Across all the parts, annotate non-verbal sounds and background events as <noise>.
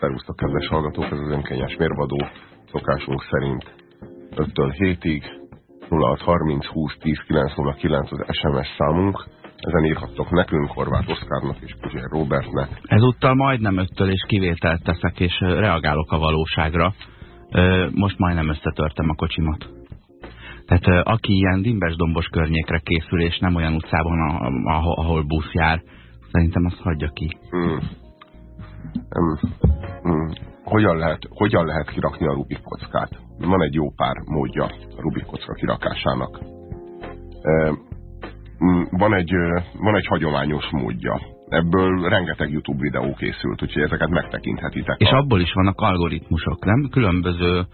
Szerusztok, kedves hallgatók, ez az önkényes mérvadó szokásunk szerint 5-től 7-ig 0630 20 10 909 az SMS számunk. Ezen írhattok nekünk, Horváth Oszkárnak és Puzsér Robertnek. Ezúttal majdnem öttől és kivételt teszek, és reagálok a valóságra. Most majdnem összetörtem a kocsimat. Tehát aki ilyen dimbes-dombos környékre készül, és nem olyan utcában, ahol busz jár, szerintem azt hagyja ki. Hmm. Hmm. Hogyan, lehet, hogyan lehet kirakni a Rubik kockát? Van egy jó pár módja a Rubik kocka kirakásának. Van egy, van egy hagyományos módja. Ebből rengeteg YouTube videó készült, úgyhogy ezeket megtekinthetitek. És a... abból is vannak algoritmusok, nem? Különböző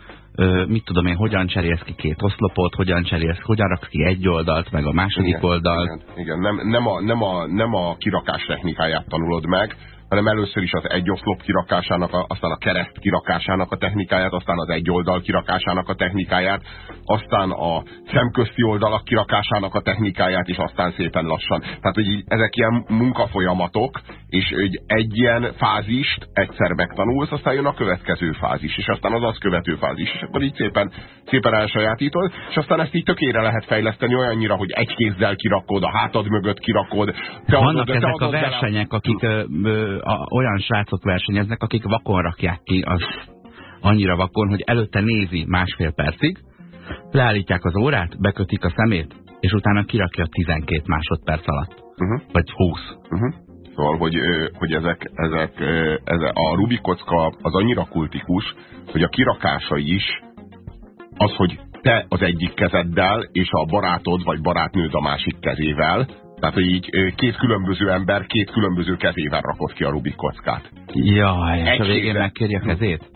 mit tudom én, hogyan cserélsz ki két oszlopot, hogyan cserélsz, hogyan raksz ki egy oldalt, meg a második igen, oldalt. Igen, igen. Nem, nem, a, nem, a, nem a kirakás technikáját tanulod meg, hanem először is az egy oszlop kirakásának, aztán a kereszt kirakásának a technikáját, aztán az egy oldal kirakásának a technikáját, aztán a szemközti oldalak kirakásának a technikáját, és aztán szépen lassan. Tehát, hogy ezek ilyen munkafolyamatok, és hogy egy ilyen fázist egyszer megtanulsz, aztán jön a következő fázis, és aztán az az követő fázis, és akkor így szépen, szépen elsajátítod, és aztán ezt így tökére lehet fejleszteni olyannyira, hogy egy kézzel kirakod, a hátad mögött kirakod. Te Vannak adod, ezek te a versenyek, akik ö, ö, a, olyan srácok versenyeznek, akik vakon rakják ki az annyira vakon, hogy előtte nézi másfél percig, leállítják az órát, bekötik a szemét, és utána kirakja 12 másodperc alatt. Uh -huh. Vagy 20. Uh -huh. Szóval, hogy, hogy ezek, ezek, ezek, a Rubik kocka az annyira kultikus, hogy a kirakása is az, hogy te az egyik kezeddel, és a barátod vagy barátnőd a másik kezével tehát, hogy így két különböző ember két különböző kezével rakott ki a Rubik kockát. Jaj, és a végén megkérje a kezét?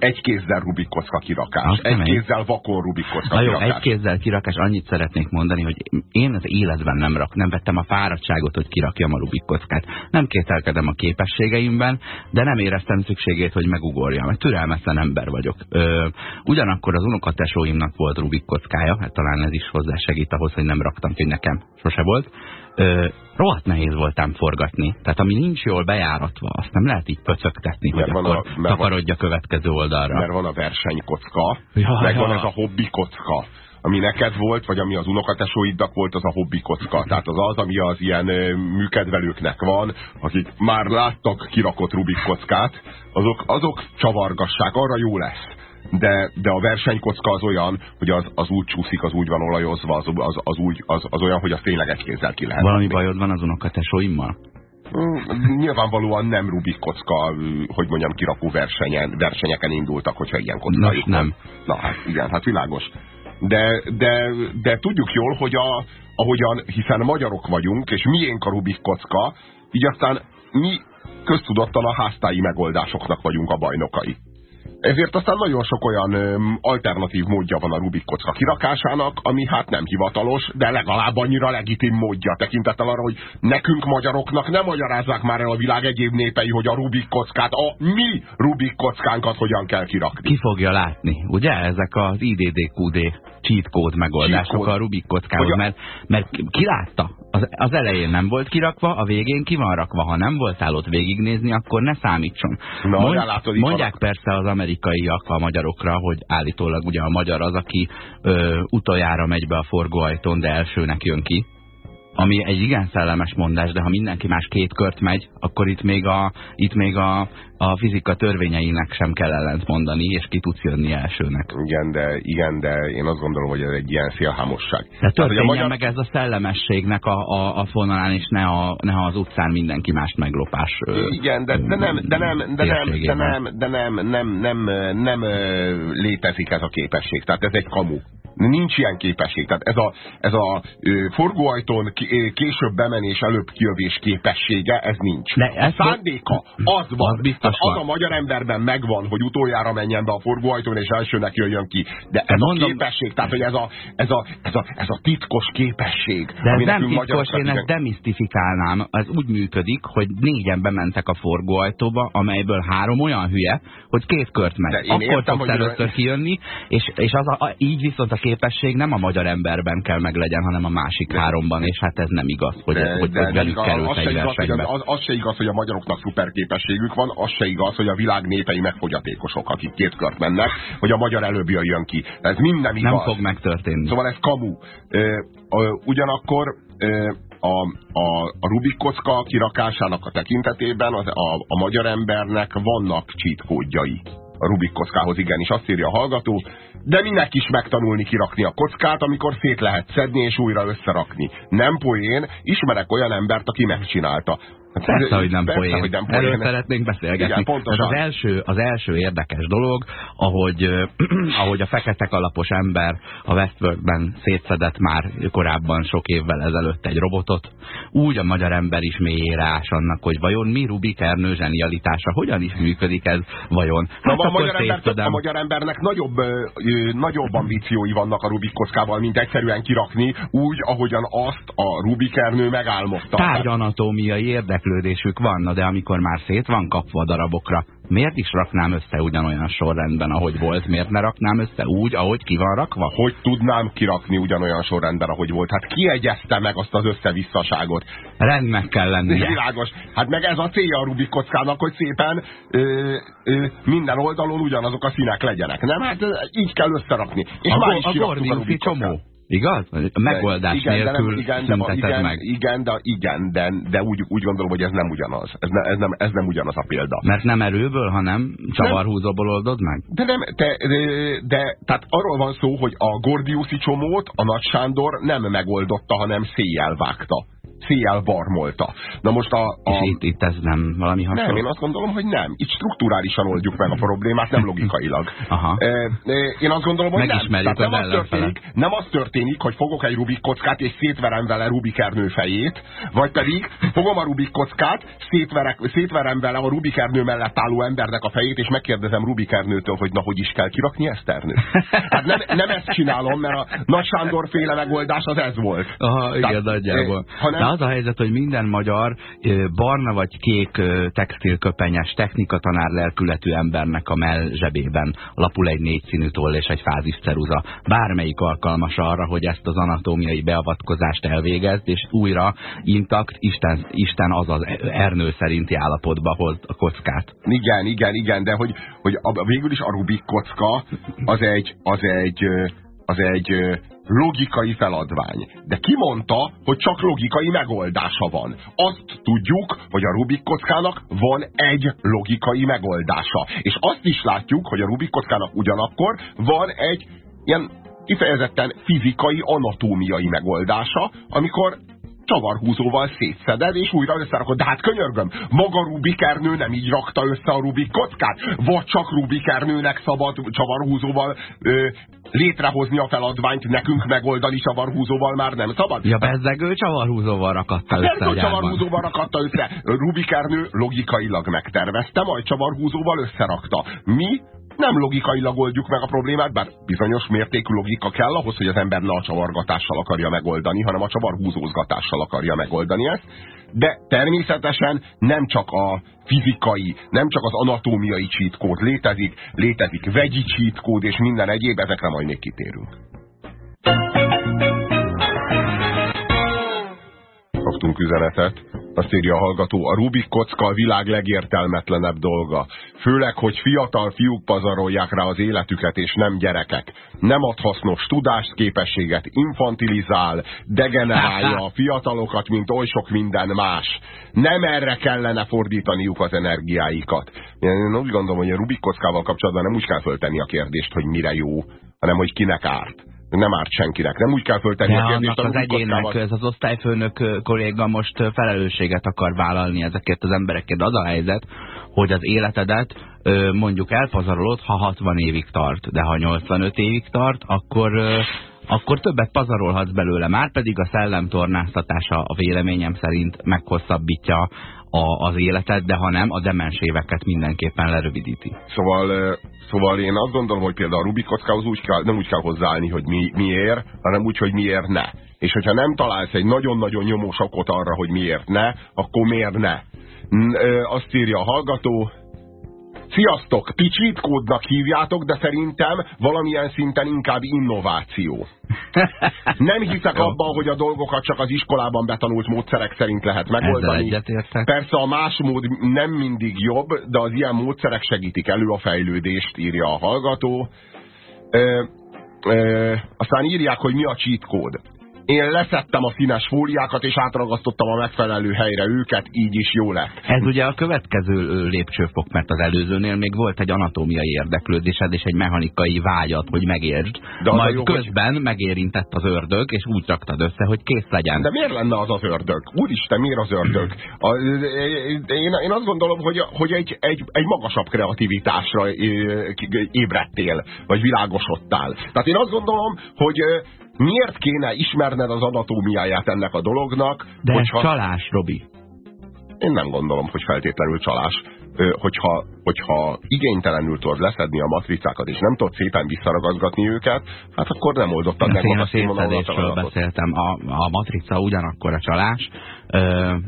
egy kézzel Rubik kocka kirakás, Azt egy kézzel vakon Rubik kocka Na jó, kirakás. egy kézzel kirakás, annyit szeretnék mondani, hogy én az életben nem, rak, nem vettem a fáradtságot, hogy kirakjam a Rubik kockát. Nem kételkedem a képességeimben, de nem éreztem szükségét, hogy megugorjam. Egy türelmetlen ember vagyok. Ö, ugyanakkor az unokatesóimnak volt Rubik kockája, hát talán ez is hozzásegít ahhoz, hogy nem raktam ki, nekem sose volt ö, rohadt nehéz voltám forgatni. Tehát ami nincs jól bejáratva, azt nem lehet így pöcögtetni, mert hogy akkor a, takarodja van, következő oldalra. Mert van a versenykocka, ja, meg ja. van ez a hobbi kocka ami neked volt, vagy ami az unokatesóidnak volt, az a hobbi kocka. Tehát az az, ami az ilyen műkedvelőknek van, akik már láttak kirakott Rubik kockát, azok, azok csavargassák, arra jó lesz de, de a versenykocka az olyan, hogy az, az úgy csúszik, az úgy van olajozva, az, az, az, úgy, az, az olyan, hogy a tényleg egy kézzel ki lehet. Valami bajod van az unokatesóimmal? Mm, nyilvánvalóan nem Rubik kocka, hogy mondjam, kirakó versenyen, versenyeken indultak, hogyha ilyen kockájuk nem. Na hát igen, hát világos. De, de, de tudjuk jól, hogy a, ahogyan, hiszen magyarok vagyunk, és miénk a Rubik kocka, így aztán mi köztudottan a háztáji megoldásoknak vagyunk a bajnokai. Ezért aztán nagyon sok olyan alternatív módja van a Rubik kocka kirakásának, ami hát nem hivatalos, de legalább annyira legitim módja tekintettel arra, hogy nekünk magyaroknak nem magyarázzák már el a világ egyéb népei, hogy a Rubik kockát, a mi Rubik kockánkat hogyan kell kirakni. Ki fogja látni, ugye? Ezek az IDDQD cheat code megoldások cheat a Rubik kockához, mert, mert ki látta? Az, az elején nem volt kirakva, a végén ki van rakva. Ha nem voltál ott végignézni, akkor ne számítson. Na, Mond, látod, mondják persze az amerikaiak a magyarokra, hogy állítólag ugye a magyar az, aki ö, utoljára megy be a forgóajtón, de elsőnek jön ki. Ami egy igen szellemes mondás, de ha mindenki más két kört megy, akkor itt még a, itt még a, a fizika törvényeinek sem kell ellent mondani, és ki tudsz jönni elsőnek. Igen, de, igen, de én azt gondolom, hogy ez egy ilyen szélhámosság. De történjen magyar... meg ez a szellemességnek a, a, a fonalán, és ne, a, ne az utcán mindenki mást meglopás. Igen, de, de nem, de nem, de nem, de nem, de nem, nem, nem, nem, nem létezik ez a képesség. Tehát ez egy kamu. Nincs ilyen képesség. Tehát ez a, ez a forgóajtón később bemenés, előbb kijövés képessége, ez nincs. De ez a szándéka, az van. Az, biztos az van. a magyar emberben megvan, hogy utoljára menjen be a forgóajtón, és elsőnek jöjjön ki. De ez mondom, a képesség, tehát hogy ez a, ez a, ez a, ez a titkos képesség. De ez nem titkos, én ezt demisztifikálnám. Ez úgy működik, hogy négyen bementek a forgóajtóba, amelyből három olyan hülye, hogy két kört megy. Akkor tudsz először kijönni, és, és az a, így viszont a képesség nem a magyar emberben kell meglegyen, hanem a másik háromban, és hát ez nem igaz, hogy, de, hogy, de, hogy velük került az egy versenybe. Az, az se igaz, hogy a magyaroknak szuper képességük van, az se igaz, hogy a világ népei megfogyatékosok, akik két kört mennek, hogy a magyar előbb jöjjön ki. Ez minden igaz. Nem fog megtörténni. Szóval ez kamu. Ugyanakkor a, a, a Rubik kocka kirakásának a tekintetében az, a, a magyar embernek vannak cheat kódjai a Rubik kockához igenis azt írja a hallgató, de minek is megtanulni kirakni a kockát, amikor szét lehet szedni és újra összerakni. Nem poén, ismerek olyan embert, aki megcsinálta. Hát persze, hogy nem persze, poén. Hogy nem poén. Erről szeretnénk beszélgetni. Igen, pontosan. Az első, az első érdekes dolog, ahogy, <clears throat> ahogy a fekete kalapos ember a Westworldben szétszedett már korábban sok évvel ezelőtt egy robotot, úgy a magyar ember is mélyére ás annak, hogy vajon mi Rubik Ernő zsenialitása, hogyan is működik ez vajon. Hát Na, a, magyar ember, a magyar embernek nagyobb, nagyobb ambíciói vannak a Rubik kockával, mint egyszerűen kirakni, úgy, ahogyan azt a Rubik Ernő megálmodta. Tárgyanatómiai érdek érdeklődésük van, de amikor már szét van kapva a darabokra, miért is raknám össze ugyanolyan sorrendben, ahogy volt? Miért ne raknám össze úgy, ahogy ki van rakva? Hogy tudnám kirakni ugyanolyan sorrendben, ahogy volt? Hát ki egyezte meg azt az összevisszaságot? Rendnek kell lennie. Világos. Hát meg ez a célja a Rubik kockának, hogy szépen ö, ö, minden oldalon ugyanazok a színek legyenek. Nem? Hát így kell összerakni. És a, már is a, a csomó. Igaz? A megoldás igen, nélkül de nem, igen, de, igen, meg. Igen, de, igen, de, de úgy, úgy gondolom, hogy ez nem ugyanaz. Ez, ne, ez, nem, ez nem ugyanaz a példa. Mert nem erőből, hanem csavarhúzóból oldod meg? De nem, de, de, de tehát arról van szó, hogy a Gordiuszi csomót a Nagy Sándor nem megoldotta, hanem széjjel vágta széjjel barmolta. Na most a... a... És itt, itt ez nem valami hasonló? Nem, én azt gondolom, hogy nem. Itt strukturálisan oldjuk meg a problémát, nem logikailag. Aha. E, én azt gondolom, hogy nem. Tehát nem az, történik, nem az történik, hogy fogok egy Rubik kockát, és szétverem vele Rubik Ernő fejét, vagy pedig fogom a Rubik kockát, szétverek, szétverem vele a Rubik Ernő mellett álló embernek a fejét, és megkérdezem Rubik Ernőtől, hogy na, hogy is kell kirakni ezt Ernő? Hát nem, nem ezt csinálom, mert a Nagy Sándor féle megoldás az ez volt. Aha, igen, Tehát, nagyjából. Hanem, az a helyzet, hogy minden magyar barna vagy kék textilköpenyes technikatanár lelkületű embernek a mell zsebében lapul egy négy színű toll és egy fázis ceruza. Bármelyik alkalmas arra, hogy ezt az anatómiai beavatkozást elvégezd, és újra intakt Isten, Isten azaz Ernő szerinti állapotba hoz a kockát. Igen, igen, igen, de hogy, hogy a, végül is a Rubik kocka az egy, az egy, az egy logikai feladvány. De ki mondta, hogy csak logikai megoldása van? Azt tudjuk, hogy a Rubik kockának van egy logikai megoldása. És azt is látjuk, hogy a Rubik kockának ugyanakkor van egy ilyen kifejezetten fizikai, anatómiai megoldása, amikor csavarhúzóval szétszeded, és újra összerakod. De hát könyörgöm, maga Rubikernő nem így rakta össze a Rubik kockát? Vagy csak Rubikernőnek szabad csavarhúzóval ö, létrehozni a feladványt, nekünk megoldani csavarhúzóval már nem szabad? Ja, bezzegő csavarhúzóval rakatta össze a csavarhúzóval rakatta össze. Rubikernő logikailag megtervezte, majd csavarhúzóval összerakta. Mi nem logikailag oldjuk meg a problémát, bár bizonyos mértékű logika kell ahhoz, hogy az ember ne a csavargatással akarja megoldani, hanem a csavarhúzózgatással akarja megoldani ezt. De természetesen nem csak a fizikai, nem csak az anatómiai cheat létezik, létezik vegyi cheat és minden egyéb, ezekre majd még kitérünk. Kaptunk üzenetet azt írja a hallgató, a Rubik kocka a világ legértelmetlenebb dolga. Főleg, hogy fiatal fiúk pazarolják rá az életüket, és nem gyerekek. Nem ad hasznos tudást, képességet, infantilizál, degenerálja a fiatalokat, mint oly sok minden más. Nem erre kellene fordítaniuk az energiáikat. Én úgy gondolom, hogy a Rubik kockával kapcsolatban nem úgy kell föltenni a kérdést, hogy mire jó, hanem hogy kinek árt nem árt senkinek. Nem úgy kell föltenni De a kérdést. az egyének, ez az osztályfőnök kolléga most felelősséget akar vállalni ezekért az emberekért. Az a helyzet, hogy az életedet mondjuk elpazarolod, ha 60 évig tart, de ha 85 évig tart, akkor akkor többet pazarolhatsz belőle. Már pedig a szellemtornáztatása a véleményem szerint meghosszabbítja a, az életet, de ha nem, a demens éveket mindenképpen lerövidíti. Szóval, szóval én azt gondolom, hogy például a Rubik kockához úgy kell, nem úgy kell hozzáállni, hogy mi, miért, hanem úgy, hogy miért ne. És hogyha nem találsz egy nagyon-nagyon nyomós okot arra, hogy miért ne, akkor miért ne? Azt írja a hallgató, Sziasztok! Cheat kódnak hívjátok, de szerintem valamilyen szinten inkább innováció. <laughs> Nem hiszek abban, hogy a dolgokat csak az iskolában betanult módszerek szerint lehet megoldani. Persze a más mód nem mindig jobb, de az ilyen módszerek segítik elő a fejlődést, írja a hallgató. Ö, ö, aztán írják, hogy mi a cheat kód. Én leszettem a színes fóliákat, és átragasztottam a megfelelő helyre őket, így is jó lett. Ez ugye a következő lépcsőfok, mert az előzőnél még volt egy anatómiai érdeklődésed, és egy mechanikai vágyat, hogy megértsd. De Majd jó, közben hogy... megérintett az ördög, és úgy raktad össze, hogy kész legyen. De miért lenne az az ördög? Úristen, miért az ördög? A, én, én azt gondolom, hogy, hogy egy, egy, egy magasabb kreativitásra ébredtél, vagy világosodtál. Tehát én azt gondolom, hogy Miért kéne ismerned az anatómiáját ennek a dolognak? De hogyha... ez csalás, Robi. Én nem gondolom, hogy feltétlenül csalás. Hogyha, hogyha igénytelenül tudod leszedni a matricákat, és nem tudod szépen visszaragazgatni őket, hát akkor nem oldottad meg a szétszedésről beszéltem. A, a matrica ugyanakkor a csalás.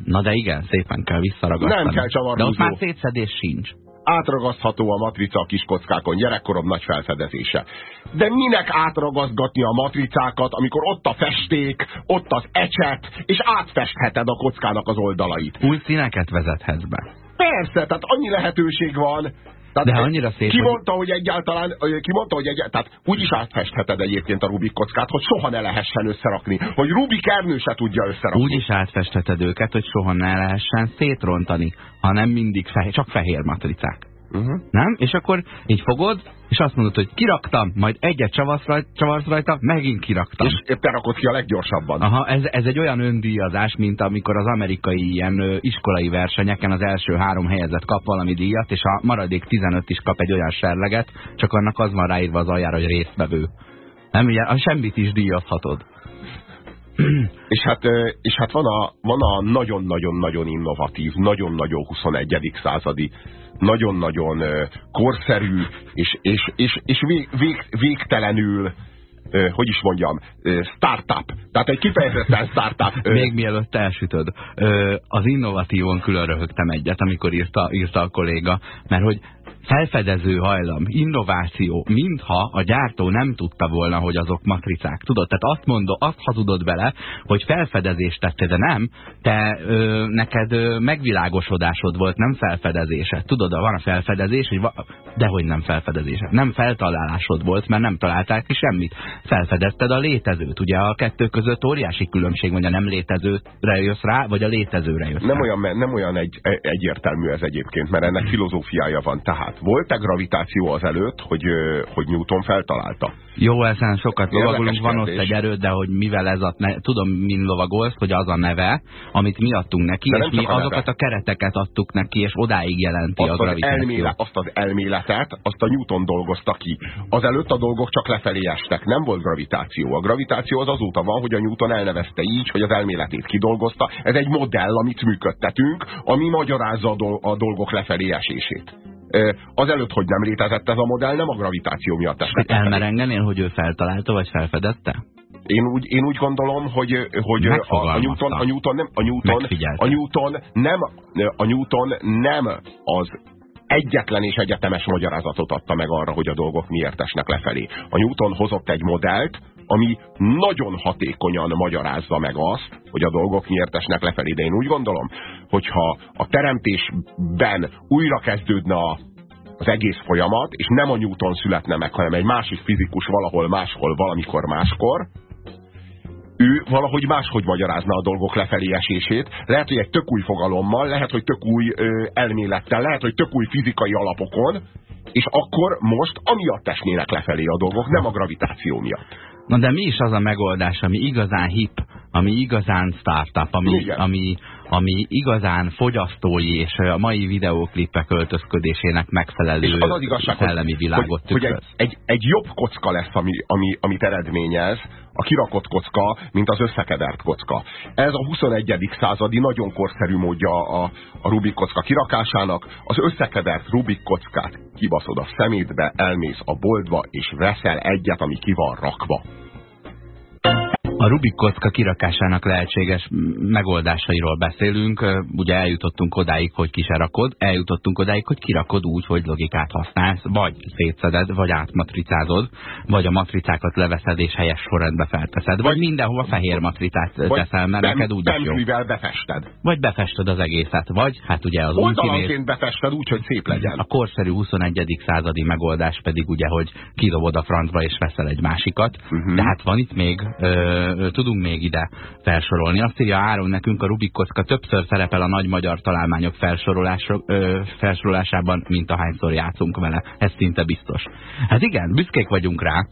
Na de igen, szépen kell visszaragasztani. Nem kell csavarni. De ott már szétszedés sincs átragasztható a matrica a kiskockákon, gyerekkorom nagy felfedezése. De minek átragaszgatni a matricákat, amikor ott a festék, ott az ecset, és átfestheted a kockának az oldalait? Új színeket vezethetsz be. Persze, tehát annyi lehetőség van, tehát De annyira szép, ki mondta, hogy... hogy egyáltalán, ki mondta, hogy egyáltalán, tehát úgy is átfestheted egyébként a Rubik kockát, hogy soha ne lehessen összerakni, hogy Rubik Ernő se tudja összerakni. Úgy is átfestheted őket, hogy soha ne lehessen szétrontani, hanem mindig fehér, csak fehér matricák. Uh -huh. Nem? És akkor így fogod, és azt mondod, hogy kiraktam, majd egyet csavarsz rajta, csavarsz rajta megint kiraktam. És te rakod ki a leggyorsabban. Aha, ez, ez egy olyan öndíjazás, mint amikor az amerikai ilyen ö, iskolai versenyeken az első három helyezett kap valami díjat, és a maradék 15 is kap egy olyan serleget, csak annak az van ráírva az aljára, hogy résztvevő. Nem, ugye, a semmit is díjazhatod. És hát, és hát van a van a nagyon-nagyon-nagyon innovatív, nagyon-nagyon 21. századi nagyon-nagyon korszerű, és, és, és, és vég, vég, végtelenül hogy is mondjam, startup. Tehát egy kifejezetten startup. Még mielőtt elsütöd, az innovatívon külön röhögtem egyet, amikor írta, írta a kolléga, mert hogy felfedező hajlam, innováció, mintha a gyártó nem tudta volna, hogy azok matricák. Tudod, tehát azt mondod, azt hazudod bele, hogy felfedezést tette, de nem, te ö, neked ö, megvilágosodásod volt, nem felfedezése. Tudod, van a felfedezés, hogy de hogy nem felfedezése. Nem feltalálásod volt, mert nem találták ki semmit. Felfedezted a létezőt. Ugye a kettő között óriási különbség, hogy a nem létezőre jössz rá, vagy a létezőre jössz nem rá. Olyan, nem olyan egy, egyértelmű ez egyébként, mert ennek filozófiája van. Tehát tehát volt-e gravitáció az előtt, hogy, hogy Newton feltalálta? Jó, ezen sokat lovagolunk, van ott egy erőd, de hogy mivel ez a, ne, tudom, min lovagolsz, hogy az a neve, amit mi adtunk neki, de és mi a azokat a kereteket adtuk neki, és odáig jelenti azt a gravitáció. Az elmélet, azt az elméletet, azt a Newton dolgozta ki. Azelőtt a dolgok csak lefelé estek, nem volt gravitáció. A gravitáció az azóta van, hogy a Newton elnevezte így, hogy az elméletét kidolgozta. Ez egy modell, amit működtetünk, ami magyarázza a dolgok lefelé esését azelőtt, hogy nem létezett ez a modell, nem a gravitáció miatt ezt Elmerengenél, hogy ő feltalálta, vagy felfedette? Én úgy, én úgy gondolom, hogy, hogy a, a, Newton, a Newton nem, a Newton, a Newton nem, a Newton nem az egyetlen és egyetemes magyarázatot adta meg arra, hogy a dolgok miért esnek lefelé. A Newton hozott egy modellt, ami nagyon hatékonyan magyarázza meg azt, hogy a dolgok miért esnek lefelé. De én úgy gondolom, hogyha a teremtésben újra kezdődne a, az egész folyamat, és nem a Newton születne meg, hanem egy másik fizikus valahol máshol, valamikor máskor, ő valahogy máshogy magyarázna a dolgok lefelé esését. Lehet, hogy egy tök új fogalommal, lehet, hogy tök új ö, elmélettel, lehet, hogy tök új fizikai alapokon, és akkor most amiatt esnének lefelé a dolgok, nem a gravitáció miatt. Na de mi is az a megoldás, ami igazán hip, ami igazán startup, ami, ami, ami igazán fogyasztói és a mai videóklipek öltözködésének megfelelő és az az igazság, szellemi világot hogy, hogy egy, egy, egy jobb kocka lesz, ami, ami, amit eredményez, a kirakott kocka, mint az összekedert kocka. Ez a 21. századi nagyon korszerű módja a, a Rubik kocka kirakásának. Az összekedert Rubik kockát kibaszod a szemétbe, elmész a boltba, és veszel egyet, ami ki van rakva. A Rubik kocka kirakásának lehetséges megoldásairól beszélünk. Ugye eljutottunk odáig, hogy ki se rakod, eljutottunk odáig, hogy kirakod úgy, hogy logikát használsz, vagy szétszeded, vagy átmatricázod, vagy a matricákat leveszed és helyes sorrendbe felteszed, vagy, vagy mindenhova fehér matricát teszel, mert neked úgy is jó. befested. Vagy befested az egészet, vagy hát ugye az Oldalanként befested úgy, hogy szép legyen. A korszerű 21. századi megoldás pedig ugye, hogy kidobod a francba és veszel egy másikat. Uh mhm. -huh. De hát van itt még ö, tudunk még ide felsorolni. Azt írja Áron nekünk, a Rubik kocka többször szerepel a nagy magyar találmányok felsorolásában, mint ahányszor játszunk vele. Ez szinte biztos. Hát igen, büszkék vagyunk rá,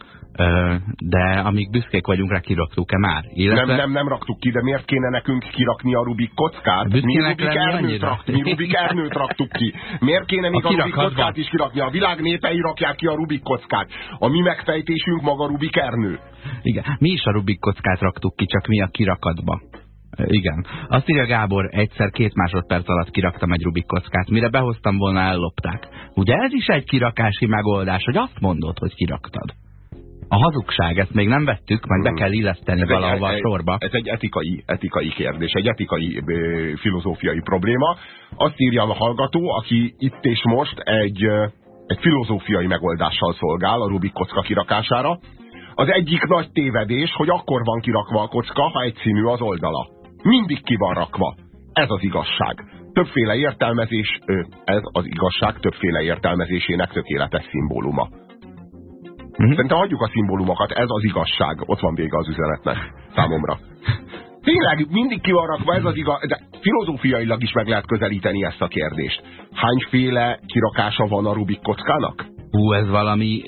de amíg büszkék vagyunk rá, kiraktuk-e már? Illetve... Nem, nem, nem raktuk ki, de miért kéne nekünk kirakni a Rubik kockát? Mi Rubik, ernőt, rak, mi Rubik ernőt raktuk ki. Miért kéne még a, a Rubik kockát is kirakni? A világ népei rakják ki a Rubik kockát. A mi megfejtésünk maga Rubik ernő. Igen, mi is a Rubik kockát raktuk ki, csak mi a kirakatba. Igen. Azt írja Gábor, egyszer két másodperc alatt kiraktam egy Rubik kockát. Mire behoztam volna, ellopták. Ugye ez is egy kirakási megoldás, hogy azt mondod, hogy kiraktad. A hazugság, ezt még nem vettük, majd be kell illeszteni ez valahova egy, a sorba. Ez egy etikai, etikai kérdés, egy etikai filozófiai probléma. Azt írja a hallgató, aki itt és most egy, egy filozófiai megoldással szolgál a Rubik kocka kirakására. Az egyik nagy tévedés, hogy akkor van kirakva a kocka, ha egyszínű az oldala. Mindig ki van rakva. Ez az igazság. Többféle értelmezés, ez az igazság többféle értelmezésének tökéletes szimbóluma. Uh-huh. Szerintem hagyjuk a szimbólumokat, ez az igazság. Ott van vége az üzenetnek számomra. Tényleg, mindig ki van rakva, ez az igaz, de filozófiailag is meg lehet közelíteni ezt a kérdést. Hányféle kirakása van a Rubik kockának? Hú, ez valami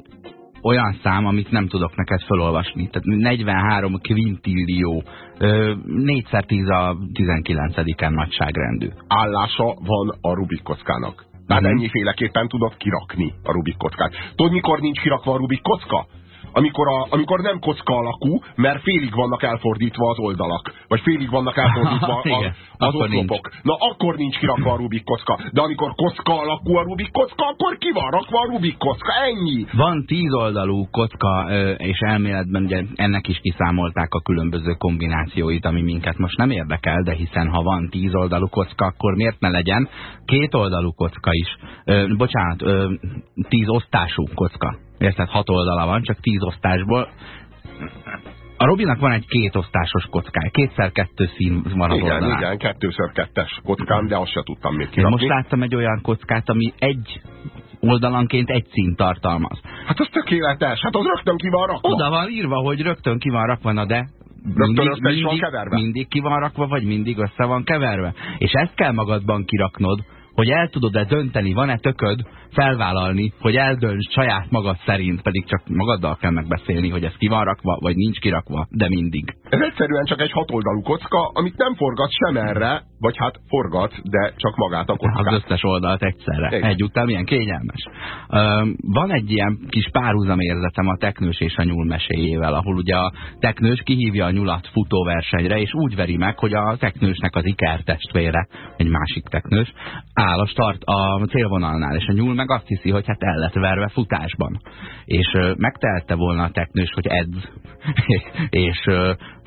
olyan szám, amit nem tudok neked felolvasni. Tehát 43 kvintillió, 4x10 a 19-en nagyságrendű. Állása van a Rubik kockának. Tehát mhm. ennyiféleképpen tudod kirakni a Rubik kockát. Tudod, mikor nincs kirakva a Rubik kocka? Amikor, a, amikor nem kocka alakú, mert félig vannak elfordítva az oldalak, vagy félig vannak elfordítva <laughs> a, az oszlopok. Na akkor nincs kirakva a Rubik kocka. De amikor kocka alakú a Rubik kocka, akkor ki van rakva a Rubik kocka. Ennyi. Van tíz oldalú kocka, és elméletben ugye ennek is kiszámolták a különböző kombinációit, ami minket most nem érdekel, de hiszen ha van tíz oldalú kocka, akkor miért ne legyen két oldalú kocka is. Ö, bocsánat, ö, tíz osztású kocka. Érted, hat oldala van, csak tíz osztásból. A Robinak van egy kétosztásos kockája, kétszer kettő szín van az igen, oldalán. Igen, kettőször kettes kockám, de azt se tudtam még kirakni. Én most láttam egy olyan kockát, ami egy oldalanként egy szín tartalmaz. Hát az tökéletes, hát az rögtön ki van rakva. Oda van írva, hogy rögtön ki van rakva, na de mindig, mindig, van keverve? mindig ki van rakva, vagy mindig össze van keverve. És ezt kell magadban kiraknod, hogy el tudod-e dönteni, van-e tököd felvállalni, hogy eldönts saját magad szerint, pedig csak magaddal kell megbeszélni, hogy ez ki van rakva, vagy nincs kirakva, de mindig. Ez egyszerűen csak egy hatoldalú kocka, amit nem forgat sem erre, vagy hát forgat, de csak magát a kockát. Az összes oldalt egyszerre. Igen. Egyúttal milyen kényelmes. Van egy ilyen kis párhuzamérzetem a teknős és a nyúl meséjével, ahol ugye a teknős kihívja a nyulat futóversenyre, és úgy veri meg, hogy a teknősnek az ikertestvére, egy másik teknős, áll a start a célvonalnál, és a nyúl meg azt hiszi, hogy hát el lett verve futásban. És megtelte volna a teknős, hogy edz, <laughs> és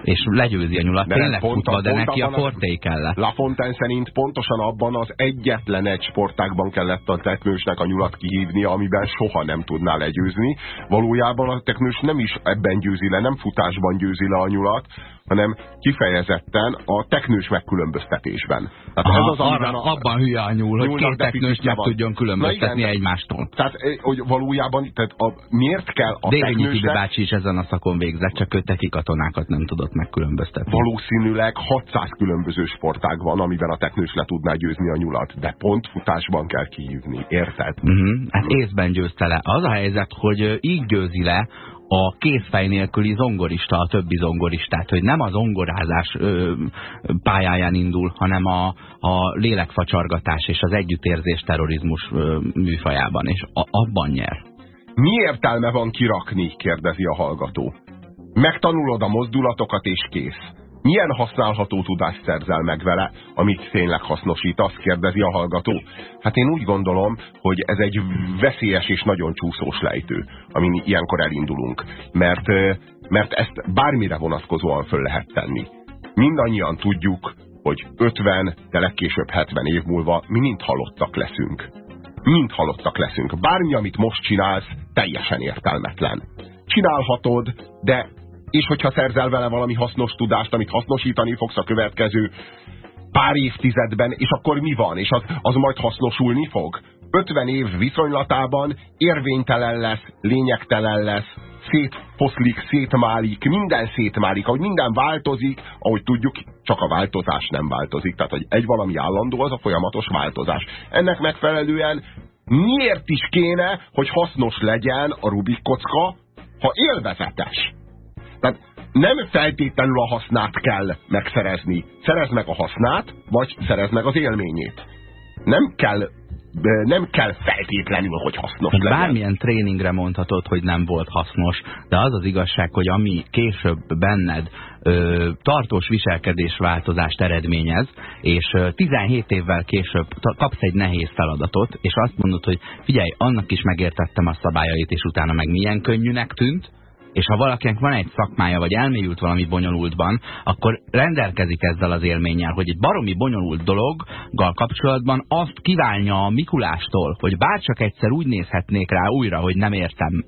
és legyőzi a nyulat, de tényleg pont, futva, de pont neki a forté kellett. Lafontaine szerint pontosan abban az egyetlen egy sportágban kellett a teknősnek a nyulat kihívni, amiben soha nem tudná legyőzni. Valójában a teknős nem is ebben győzi le, nem futásban győzi le a nyulat, hanem kifejezetten a teknős megkülönböztetésben. Tehát Aha, ez az, arra, a, abban nyúl, hogy két teknős meg tudjon különböztetni igen, egymástól. Tehát eh, hogy valójában tehát a, miért kell a Dérényi teknősnek... bácsi is ezen a szakon végzett, csak ő teki katonákat nem tudott megkülönböztetni. Valószínűleg 600 különböző sportág van, amiben a teknős le tudná győzni a nyulat, de pont futásban kell kihívni, érted? Uh mhm. -huh. Hát észben győzte le. Az a helyzet, hogy így győzi le a kézfej nélküli zongorista a többi zongoristát, hogy nem a zongorázás ö, pályáján indul, hanem a, a lélekfacsargatás és az együttérzés terrorizmus ö, műfajában, és a, abban nyer. Mi értelme van kirakni, kérdezi a hallgató. Megtanulod a mozdulatokat, és kész. Milyen használható tudást szerzel meg vele, amit tényleg hasznosítasz, kérdezi a hallgató. Hát én úgy gondolom, hogy ez egy veszélyes és nagyon csúszós lejtő, amin ilyenkor elindulunk. Mert, mert ezt bármire vonatkozóan föl lehet tenni. Mindannyian tudjuk, hogy 50, de legkésőbb 70 év múlva mi mind halottak leszünk. Mind halottak leszünk. Bármi, amit most csinálsz, teljesen értelmetlen. Csinálhatod, de és hogyha szerzel vele valami hasznos tudást, amit hasznosítani fogsz a következő pár évtizedben, és akkor mi van? És az, az majd hasznosulni fog? 50 év viszonylatában érvénytelen lesz, lényegtelen lesz, szétfoszlik, szétmálik, minden szétmálik, ahogy minden változik, ahogy tudjuk, csak a változás nem változik. Tehát, hogy egy valami állandó, az a folyamatos változás. Ennek megfelelően miért is kéne, hogy hasznos legyen a Rubik kocka, ha élvezetes? Tehát nem feltétlenül a hasznát kell megszerezni. Szerez meg a hasznát, vagy szerez meg az élményét. Nem kell nem kell feltétlenül, hogy hasznos legyen. Bármilyen tréningre mondhatod, hogy nem volt hasznos, de az az igazság, hogy ami később benned ö, tartós viselkedésváltozást eredményez, és ö, 17 évvel később kapsz egy nehéz feladatot, és azt mondod, hogy figyelj, annak is megértettem a szabályait, és utána meg milyen könnyűnek tűnt, és ha valakinek van egy szakmája, vagy elmélyült valami bonyolultban, akkor rendelkezik ezzel az élménnyel, hogy egy baromi bonyolult dologgal kapcsolatban azt kívánja a Mikulástól, hogy bárcsak egyszer úgy nézhetnék rá újra, hogy nem értem.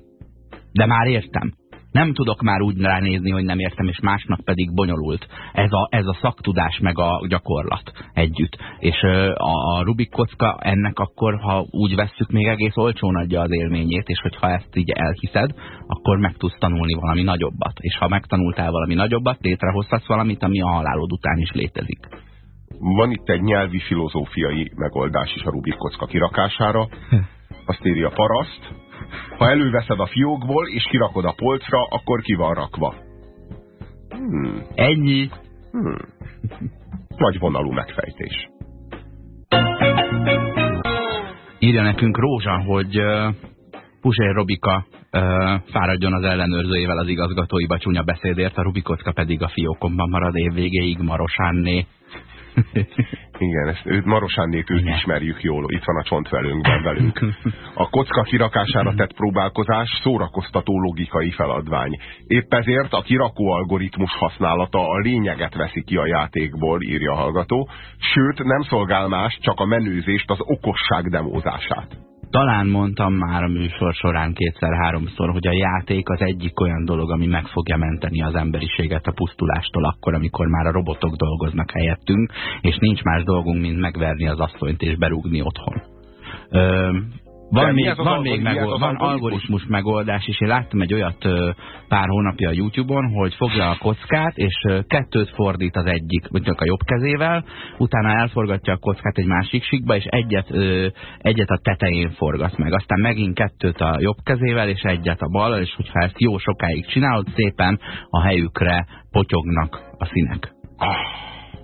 De már értem. Nem tudok már úgy ránézni, hogy nem értem, és másnak pedig bonyolult. Ez a, ez a szaktudás meg a gyakorlat együtt. És a, a Rubik kocka ennek akkor, ha úgy vesszük, még egész olcsón adja az élményét, és hogyha ezt így elhiszed, akkor meg tudsz tanulni valami nagyobbat. És ha megtanultál valami nagyobbat, létrehozhatsz valamit, ami a halálod után is létezik. Van itt egy nyelvi filozófiai megoldás is a Rubik kocka kirakására. Azt írja paraszt, ha előveszed a fiókból, és kirakod a polcra, akkor ki van rakva. Hmm. Ennyi. Hmm. Nagy vonalú megfejtés. Írja nekünk Rózsa, hogy uh, Puzsér Robika uh, fáradjon az ellenőrzőjével az igazgatóiba csúnya beszédért, a Rubikocka pedig a fiókomban marad év végéig Marosánné. <laughs> Igen, ezt, őt Marosánnét őt ismerjük jól, itt van a csontvelőnkben velünk. A kocka kirakására tett próbálkozás szórakoztató logikai feladvány. Épp ezért a kirakó algoritmus használata a lényeget veszi ki a játékból, írja a hallgató, sőt nem szolgál más, csak a menőzést, az okosság demózását. Talán mondtam már a műsor során kétszer-háromszor, hogy a játék az egyik olyan dolog, ami meg fogja menteni az emberiséget a pusztulástól akkor, amikor már a robotok dolgoznak helyettünk, és nincs más dolgunk, mint megverni az asszonyt és berúgni otthon. Ö, van még, van még megold, van algoritmus megoldás, és én láttam egy olyat pár hónapja a Youtube-on, hogy fogja a kockát, és kettőt fordít az egyik, mondjuk a jobb kezével, utána elforgatja a kockát egy másik sikba, és egyet, egyet a tetején forgat meg. Aztán megint kettőt a jobb kezével, és egyet a bal, és hogyha ezt jó sokáig csinálod, szépen a helyükre potyognak a színek. Ah,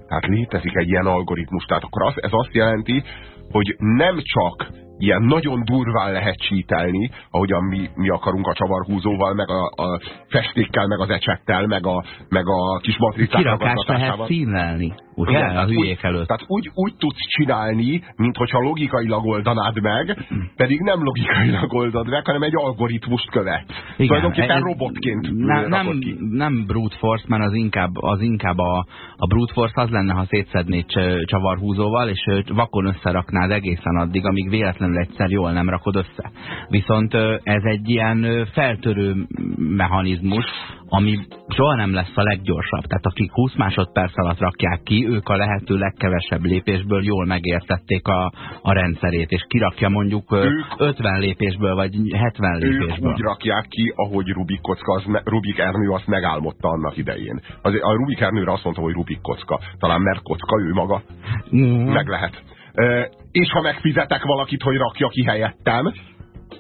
tehát létezik egy ilyen algoritmus, tehát akkor az, ez azt jelenti, hogy nem csak ilyen nagyon durván lehet csítelni, ahogyan mi, mi akarunk a csavarhúzóval, meg a, a festékkel, meg az ecsettel, meg a, meg a kis matricák Kirakást lehet színelni. Ugye? Igen, a hülyék úgy, előtt. Tehát úgy, úgy tudsz csinálni, mintha logikailag oldanád meg, <clears throat> pedig nem logikailag oldod meg, hanem egy algoritmust követ. Igen, Tulajdonképpen robotként nem, nem, nem brute force, mert az inkább, az inkább a, a brute force az lenne, ha szétszednéd csavarhúzóval, és vakon összeraknád egészen addig, amíg véletlenül egyszer jól nem rakod össze. Viszont ez egy ilyen feltörő mechanizmus, ami soha nem lesz a leggyorsabb. Tehát akik 20 másodperc alatt rakják ki, ők a lehető legkevesebb lépésből jól megértették a, a rendszerét, és kirakja mondjuk ők, 50 lépésből, vagy 70 lépésből. Ők úgy rakják ki, ahogy Rubik kocka, az, Rubik Ernő azt megálmodta annak idején. Az, a Rubik Ernőre azt mondta, hogy Rubik kocka. Talán mert kocka ő maga. Mm. Meg lehet. E, és ha megfizetek valakit, hogy rakja ki helyettem,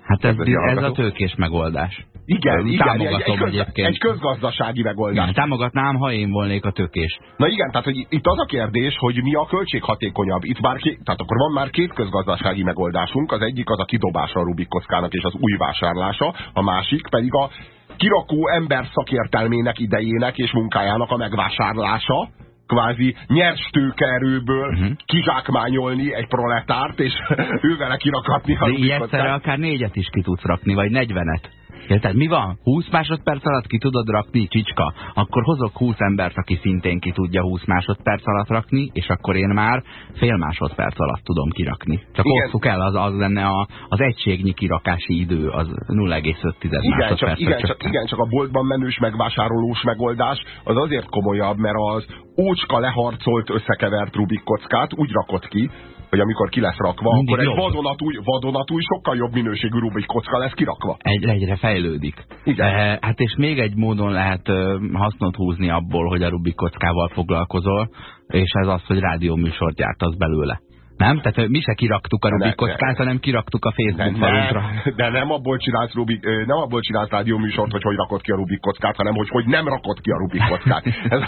Hát ez, ez, a tőkés megoldás. Igen, igen támogatom egy, egy, egyébként. Egy közgazdasági megoldás. Igen, támogatnám, ha én volnék a tökés. Na igen, tehát hogy itt az a kérdés, hogy mi a költséghatékonyabb. Itt már két, tehát akkor van már két közgazdasági megoldásunk. Az egyik az a kidobása a Rubik kockának és az új vásárlása, a másik pedig a kirakó ember szakértelmének idejének és munkájának a megvásárlása, kvázi nyers tőkerőből uh mhm. -huh. kizsákmányolni egy proletárt, és <laughs> ővele kirakatni De egyszerre akár négyet is ki tudsz rakni, vagy negyvenet. Érted? Mi van? 20 másodperc alatt ki tudod rakni, csicska? Akkor hozok 20 embert, aki szintén ki tudja 20 másodperc alatt rakni, és akkor én már fél másodperc alatt tudom kirakni. Csak igen. osszuk el, az, az lenne a, az egységnyi kirakási idő, az 0,5 igen, másodperc. Csak, igen, csak, igen, csak a boltban menős megvásárolós megoldás az azért komolyabb, mert az ócska leharcolt összekevert Rubik kockát úgy rakott ki, hogy amikor ki lesz rakva, Mindig akkor jobb. egy vadonatúj, vadonatúj, sokkal jobb minőségű Rubik kocka lesz kirakva. Egy, egyre fejlődik. Igen. E, hát és még egy módon lehet uh, hasznot húzni abból, hogy a Rubik kockával foglalkozol, és ez az, hogy rádióműsort gyártasz belőle. Nem? Tehát mi se kiraktuk a Rubik kockát, hanem kiraktuk a Facebook falunkra. De nem abból csinálsz, Rubik, nem abból csinálsz rádióműsort, hogy hogy rakod ki a Rubik kockát, hanem hogy hogy nem rakod ki a Rubik kockát. <laughs> Ez,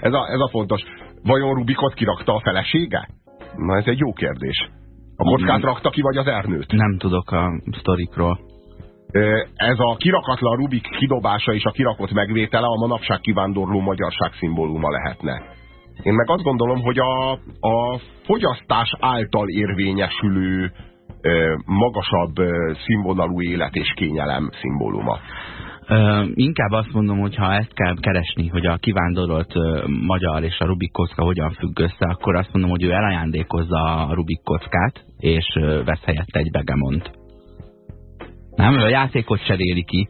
ez, a, ez a fontos. Vajon Rubikot kirakta a felesége? Na ez egy jó kérdés. A kockát rakta ki, vagy az Ernőt? Nem tudok a sztorikról. Ez a kirakatlan Rubik kidobása és a kirakott megvétele a manapság kivándorló magyarság szimbóluma lehetne. Én meg azt gondolom, hogy a, a fogyasztás által érvényesülő magasabb színvonalú élet és kényelem szimbóluma. Ö, inkább azt mondom, hogy ha ezt kell keresni, hogy a kivándorolt magyar és a Rubik kocka hogyan függ össze, akkor azt mondom, hogy ő elajándékozza a Rubik kockát, és vesz helyette egy begemont. Nem, a játékot cseréli ki.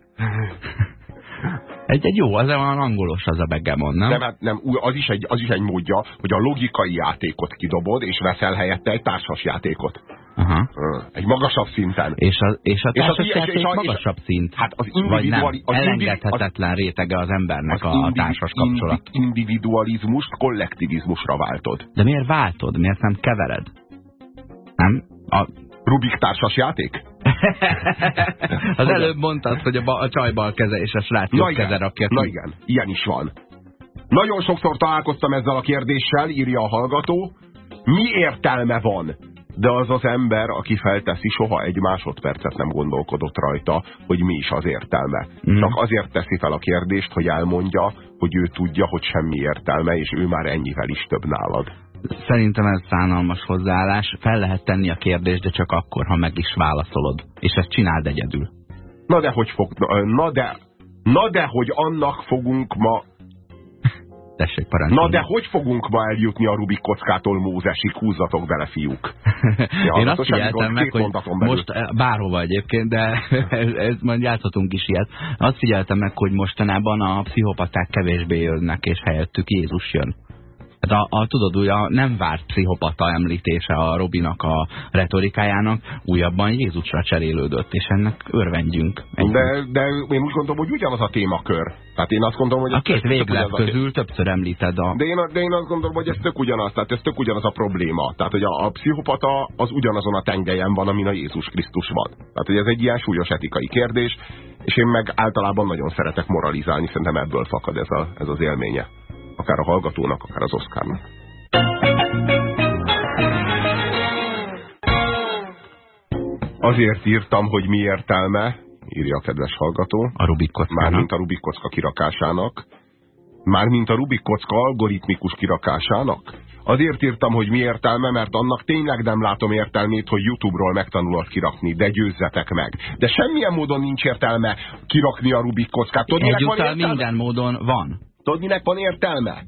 Egy, egy jó, az olyan angolos az a begemon, nem? Nem, hát nem, az is, egy, az is egy módja, hogy a logikai játékot kidobod, és veszel helyette egy társas játékot. Aha. Egy magasabb szinten. És a, és a társasjáték magasabb szint? Hát az Vagy nem? Az Elengedhetetlen az, rétege az embernek az a társas kapcsolat. individualizmust kollektivizmusra váltod. De miért váltod? Miért nem kevered? Nem? A... Rubik társas játék? <laughs> az előbb mondtad, hogy a, a csaj bal keze és a srác jobb keze rakja Na igen, ilyen is van. Nagyon sokszor találkoztam ezzel a kérdéssel, írja a hallgató. Mi értelme van de az az ember, aki felteszi, soha egy másodpercet nem gondolkodott rajta, hogy mi is az értelme. Mm. Csak azért teszi fel a kérdést, hogy elmondja, hogy ő tudja, hogy semmi értelme, és ő már ennyivel is több nálad. Szerintem ez szánalmas hozzáállás. Fel lehet tenni a kérdést, de csak akkor, ha meg is válaszolod. És ezt csináld egyedül. Na de hogy fog... Na de... Na de, hogy annak fogunk ma Tessék, parancsolni. Na de hogy fogunk ma eljutni a Rubik kockától Mózesig? Húzzatok bele, fiúk. Ja, <laughs> Én azt figyeltem meg, hogy most eh, bárhova egyébként, de <laughs> ez, ez majd játszhatunk is ilyet. Azt figyeltem meg, hogy mostanában a pszichopaták kevésbé jönnek, és helyettük Jézus jön. Hát a, a, tudod, úgy a nem várt pszichopata említése a Robinak a retorikájának újabban Jézusra cserélődött, és ennek örvendjünk. De, de én úgy gondolom, hogy ugyanaz a témakör. Tehát én azt gondolom, hogy... A két véglet közül a... többször említed a... De én, de én azt gondolom, hogy ez tök ugyanaz, tehát ez tök ugyanaz a probléma. Tehát, hogy a, a pszichopata az ugyanazon a tengelyen van, amin a Jézus Krisztus van. Tehát, hogy ez egy ilyen súlyos etikai kérdés, és én meg általában nagyon szeretek moralizálni, szerintem ebből fakad ez, a, ez az élménye akár a hallgatónak, akár az Oszkárnak. Azért írtam, hogy mi értelme, írja a kedves hallgató. A Rubik kockának. Mármint a Rubik kocka kirakásának. Mármint a Rubik kocka algoritmikus kirakásának. Azért írtam, hogy mi értelme, mert annak tényleg nem látom értelmét, hogy Youtube-ról megtanulod kirakni, de győzzetek meg. De semmilyen módon nincs értelme kirakni a Rubik kockát. Tudod, Egyúttal minden módon van. Tudod, minek van értelme?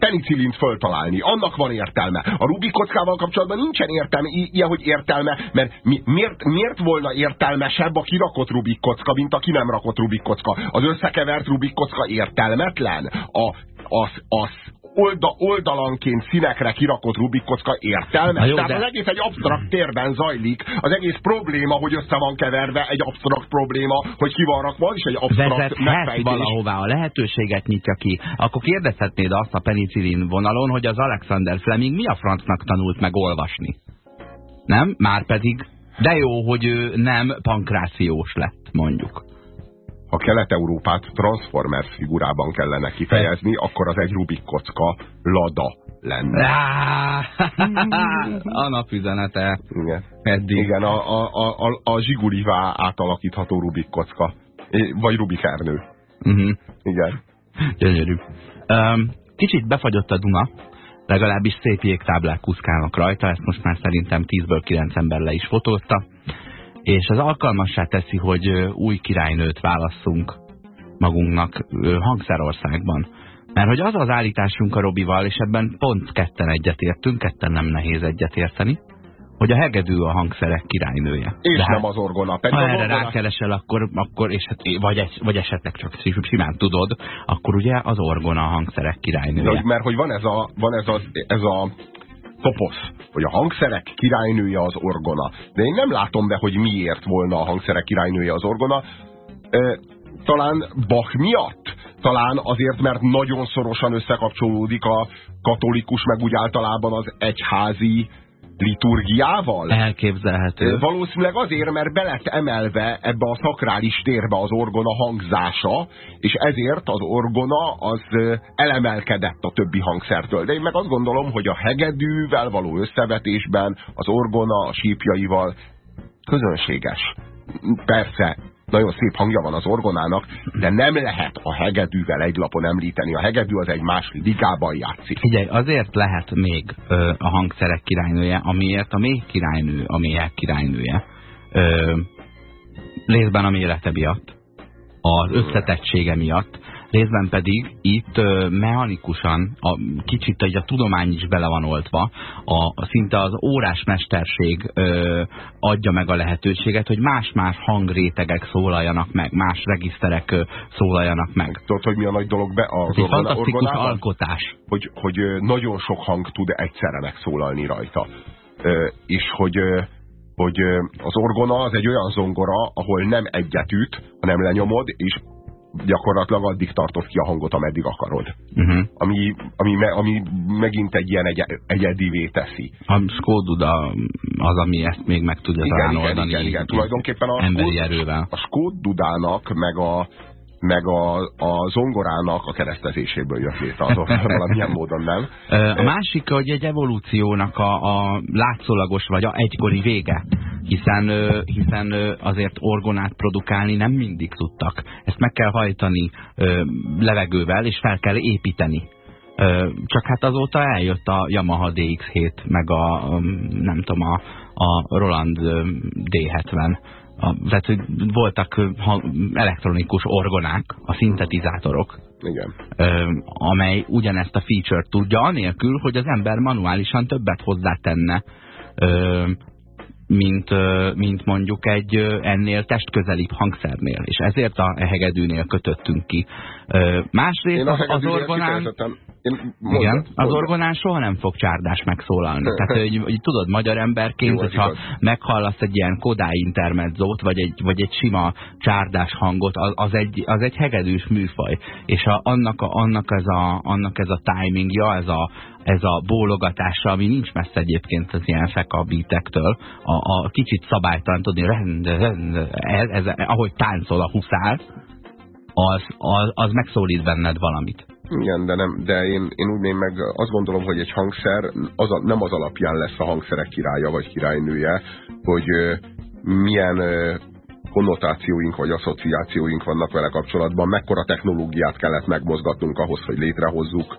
penicillint föltalálni. Annak van értelme. A Rubik kockával kapcsolatban nincsen értelme, ilyen, hogy értelme, mert mi, miért, miért volna értelmesebb a kirakott Rubik kocka, mint a ki nem rakott Rubik kocka? Az összekevert Rubik kocka értelmetlen? A, az, az olda, oldalanként színekre kirakott Rubik kocka értelme. Jó, Tehát de... az egész egy absztrakt térben zajlik. Az egész probléma, hogy össze van keverve, egy absztrakt probléma, hogy ki van rakva, és egy absztrakt megfejtés. valahová, a lehetőséget nyitja ki. Akkor kérdezhetnéd azt a penicillin vonalon, hogy az Alexander Fleming mi a francnak tanult meg olvasni. Nem? Márpedig de jó, hogy ő nem pankrációs lett, mondjuk ha Kelet-Európát Transformers figurában kellene kifejezni, akkor az egy Rubik kocka Lada lenne. a napüzenete. Igen. Eddig. Igen, a, a, a, a Zsigulivá átalakítható Rubik kocka. Vagy Rubik Ernő. Uh -huh. Igen. Gyönyörű. Um, kicsit befagyott a Duna, legalábbis szép jégtáblák kuszkálnak rajta, ezt most már szerintem 10-ből 9 ember le is fotózta, és az alkalmassá teszi, hogy új királynőt válasszunk magunknak Hangszerországban. Mert hogy az az állításunk a Robival, és ebben pont ketten egyetértünk, ketten nem nehéz egyetérteni, hogy a hegedű a hangszerek királynője. És De nem hát, az orgona. Pedig ha erre orgona... rákeresel, akkor, akkor és hát, vagy, egy, vagy esetleg csak simán tudod, akkor ugye az orgona a hangszerek királynője. De, mert hogy van ez a, van ez a, ez a toposz, hogy a hangszerek királynője az orgona. De én nem látom be, hogy miért volna a hangszerek királynője az orgona. E, talán Bach miatt? Talán azért, mert nagyon szorosan összekapcsolódik a katolikus, meg úgy általában az egyházi liturgiával? Elképzelhető. Valószínűleg azért, mert be lett emelve ebbe a szakrális térbe az orgona hangzása, és ezért az orgona az elemelkedett a többi hangszertől. De én meg azt gondolom, hogy a hegedűvel való összevetésben az orgona a sípjaival közönséges. Persze, nagyon szép hangja van az orgonának, de nem lehet a hegedűvel egy lapon említeni. A hegedű az egy más ligában játszik. Figyelj, azért lehet még ö, a hangszerek királynője, amiért a méh királynő a méhek királynője. Ö, részben a mérete miatt, az összetettsége miatt, részben pedig itt mechanikusan, a, kicsit egy a tudomány is bele van oltva, a, szinte az órás mesterség ö, adja meg a lehetőséget, hogy más-más hangrétegek szólaljanak meg, más regiszterek ö, szólaljanak meg. Tudod, hogy mi a nagy dolog be a Ez fantasztikus alkotás. Hogy, hogy nagyon sok hang tud egyszerre megszólalni rajta. Ö, és hogy hogy az orgona az egy olyan zongora, ahol nem egyet üt, hanem lenyomod, és gyakorlatilag addig tartod ki a hangot, ameddig akarod. Uh mhm. -huh. ami, ami, me, ami megint egy ilyen egy, egyedivé teszi. A Skóduda az, ami ezt még meg tudja igen, talán igen, oldani. Igen, igen. Tulajdonképpen a Skód, erővel. A Skódudának meg a meg a, a zongorának a keresztezéséből jött létre azon, <laughs> valamilyen módon nem. A másik, hogy egy evolúciónak a, a látszólagos vagy a egykori vége, hiszen, hiszen azért orgonát produkálni nem mindig tudtak. Ezt meg kell hajtani levegővel, és fel kell építeni. Csak hát azóta eljött a Yamaha DX7, meg a nem tudom, a, a Roland D70 a, tehát, hogy voltak ha, elektronikus orgonák, a szintetizátorok, Igen. Ö, amely ugyanezt a feature tudja, anélkül, hogy az ember manuálisan többet hozzátenne, ö, mint, mint mondjuk egy ennél testközelibb hangszernél, és ezért a hegedűnél kötöttünk ki. Másrészt az, az orgonán... Én mondom, Igen, mondom. az orgonán soha nem fog csárdás megszólalni. <laughs> Tehát, hogy, hogy tudod, magyar emberként, Jó, hogyha igaz. meghallasz egy ilyen kodály intermedzót, vagy egy, vagy egy sima csárdás hangot, az, az, egy, az egy hegedűs műfaj. És a, annak, a, annak, ez a, annak ez a timingja, ez a, ez a bólogatása, ami nincs messze egyébként az ilyen fekabítektől, a, a kicsit szabálytalan, tudni, rend, rend, ez, ez, ahogy táncol a huszár, az, az, az megszólít benned valamit. Igen, de, nem, de én, én úgy én meg azt gondolom, hogy egy hangszer az a, nem az alapján lesz a hangszerek királya vagy királynője, hogy milyen ö, konnotációink vagy asszociációink vannak vele kapcsolatban, mekkora technológiát kellett megmozgatnunk ahhoz, hogy létrehozzuk,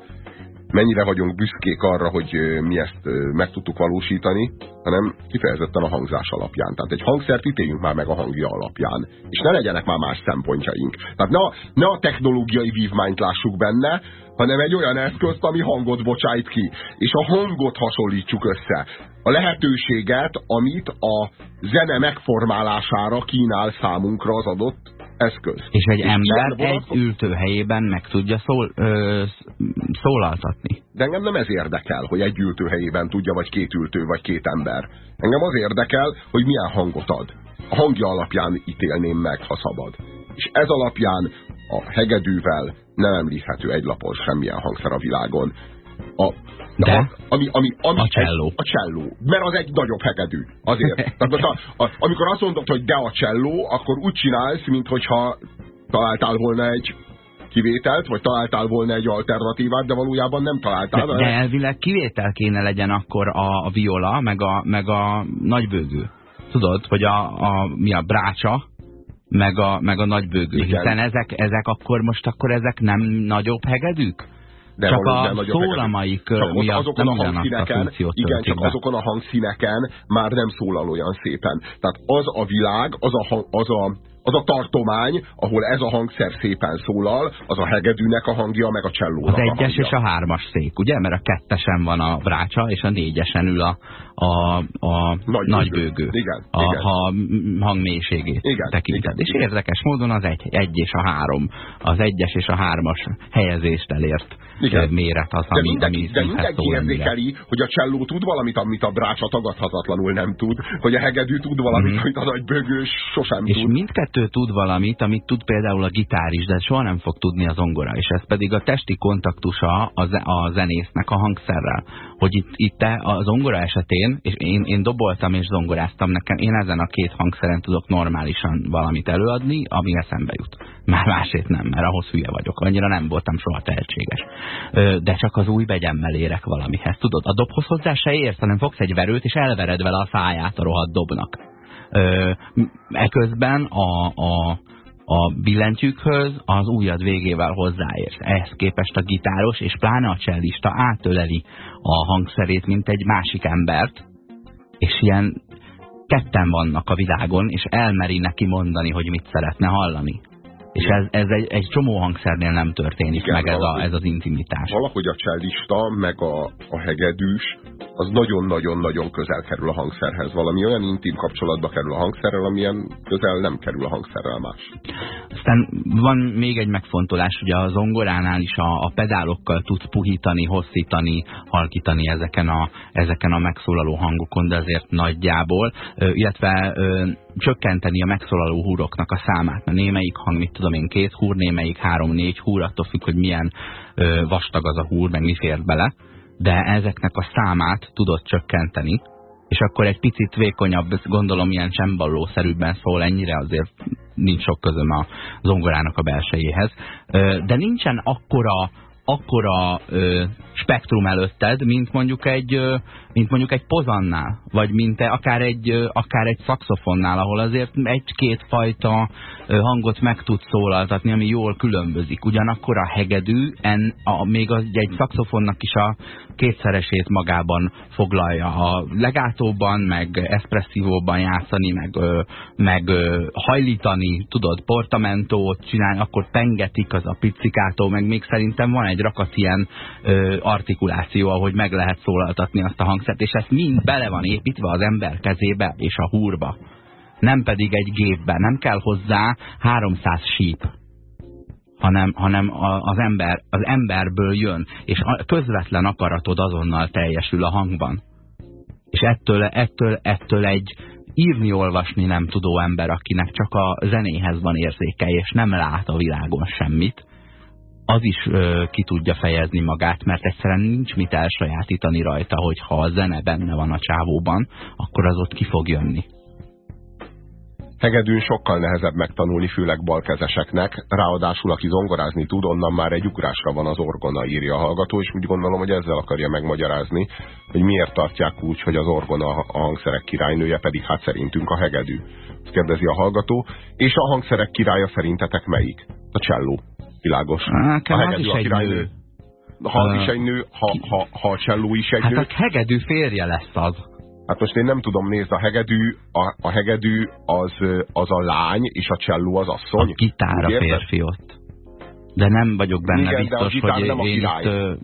mennyire vagyunk büszkék arra, hogy mi ezt meg tudtuk valósítani, hanem kifejezetten a hangzás alapján. Tehát egy hangszert ítéljünk már meg a hangja alapján, és ne legyenek már más szempontjaink. Tehát ne a, ne a technológiai vívmányt lássuk benne, hanem egy olyan eszközt, ami hangot bocsájt ki. És a hangot hasonlítsuk össze. A lehetőséget, amit a zene megformálására kínál számunkra az adott eszköz. És egy és ember egy ültőhelyében meg tudja szól, ö, szólaltatni. De engem nem ez érdekel, hogy egy ültőhelyében tudja, vagy két ültő, vagy két ember. Engem az érdekel, hogy milyen hangot ad. A hangja alapján ítélném meg, ha szabad. És ez alapján a hegedűvel nem említhető egy lapon semmilyen hangszer a világon. A de? A, ami, ami, ami a cselló. A cselló. Mert az egy nagyobb hegedű. Azért. <laughs> Tehát, a, a, amikor azt mondod, hogy de a cselló, akkor úgy csinálsz, mintha találtál volna egy kivételt, vagy találtál volna egy alternatívát, de valójában nem találtál. De, de elvileg kivétel kéne legyen akkor a, a viola, meg a, meg a nagybőgő. Tudod, hogy a, a, mi a brácsa, meg a, meg a nagybőgő. Igen. Hiszen ezek, ezek akkor most akkor ezek nem nagyobb hegedűk? De csak a szólamaik miatt azokon nem a hangszíneken, a igen, csak azokon a hangszíneken már nem szólal olyan szépen. Tehát az a világ, az a, az a az a tartomány, ahol ez a hangszer szépen szólal, az a hegedűnek a hangja, meg a csellónak Az egyes a és a hármas szék, ugye? Mert a kettesen van a brácsa, és a négyesen ül a, a, a nagy, nagy bőgő. Igen, a, igen. Ha hangmélységét igen, tekinted. Igen, és igen. érdekes módon az egy, egy és a három, az egyes és a hármas helyezést elért igen. méret az, ami, de mindenki, ami de mindenki érzékeli, hogy a cselló tud valamit, amit a brácsa tagadhatatlanul nem tud, hogy a hegedű tud valamit, mm. amit a nagy bőgő sosem és tud. És mindkettő tud valamit, amit tud például a gitár is, de soha nem fog tudni a zongora, és ez pedig a testi kontaktusa a, a zenésznek a hangszerrel. Hogy itt, itt a zongora esetén, és én, én doboltam és zongoráztam nekem, én ezen a két hangszeren tudok normálisan valamit előadni, ami eszembe jut. Már másét nem, mert ahhoz hülye vagyok. Annyira nem voltam soha tehetséges de csak az új begyemmel érek valamihez. Tudod, a dobhoz hozzá se érsz, hanem fogsz egy verőt, és elvered vele a száját a rohadt dobnak. Eközben a, a, a billentyűkhöz az újad végével hozzáérsz. Ehhez képest a gitáros és pláne a csellista átöleli a hangszerét, mint egy másik embert, és ilyen ketten vannak a világon, és elmeri neki mondani, hogy mit szeretne hallani. És ez, ez egy, egy csomó hangszernél nem történik Igen, meg ez, a, ez az intimitás. Valahogy a csellista, meg a, a hegedűs, az nagyon-nagyon-nagyon közel kerül a hangszerhez. Valami olyan intim kapcsolatba kerül a hangszerrel, amilyen közel nem kerül a hangszerrel más. Aztán van még egy megfontolás, hogy a zongoránál is a, a pedálokkal tudsz puhítani, hosszítani, halkítani ezeken a, ezeken a megszólaló hangokon, de azért nagyjából, illetve csökkenteni a megszólaló húroknak a számát. A némelyik hang, mit tudom én, két húr, némelyik három-négy húr, attól függ, hogy milyen ö, vastag az a húr, meg mi fér bele, de ezeknek a számát tudod csökkenteni, és akkor egy picit vékonyabb, gondolom ilyen csemballószerűbben szól, ennyire azért nincs sok közöm a zongorának a belsejéhez. De nincsen akkora akkora spektrum előtted, mint mondjuk egy, mint mondjuk egy pozannál, vagy mint akár egy, akár egy szaxofonnál, ahol azért egy-két fajta hangot meg tud szólaltatni, ami jól különbözik. Ugyanakkor a hegedű, en, a, még az, egy szaxofonnak is a kétszeresét magában foglalja. A legátóban, meg eszpresszívóban játszani, meg, meg hajlítani, tudod, portamentót csinálni, akkor pengetik az a pizzikátó, meg még szerintem van egy rakat ilyen ö, artikuláció, ahogy meg lehet szólaltatni azt a hangszert, és ez mind bele van építve az ember kezébe és a húrba. Nem pedig egy gépbe, nem kell hozzá 300 síp hanem, hanem az, ember, az emberből jön, és a közvetlen akaratod azonnal teljesül a hangban. És ettől, ettől, ettől egy írni-olvasni nem tudó ember, akinek csak a zenéhez van érzéke, és nem lát a világon semmit, az is ö, ki tudja fejezni magát, mert egyszerűen nincs mit elsajátítani rajta, hogy ha a zene benne van a csávóban, akkor az ott ki fog jönni. Hegedűn sokkal nehezebb megtanulni, főleg balkezeseknek, ráadásul aki zongorázni tud, onnan már egy ugrásra van az orgona, írja a hallgató, és úgy gondolom, hogy ezzel akarja megmagyarázni, hogy miért tartják úgy, hogy az orgona a hangszerek királynője, pedig hát szerintünk a hegedű. Ezt kérdezi a hallgató, és a hangszerek királya szerintetek melyik? A cselló. Világos. Nekem a hegedű is egy nő. Ha az is egy nő, ha, ha, ha a cselló is egy hát nő. Hát a hegedű férje lesz az. Hát most én nem tudom, nézni, a hegedű, a, a hegedű az, az a lány, és a cselló az asszony. A gitár a férfi ott. De nem vagyok benne Igen, biztos, hogy én itt... Uh,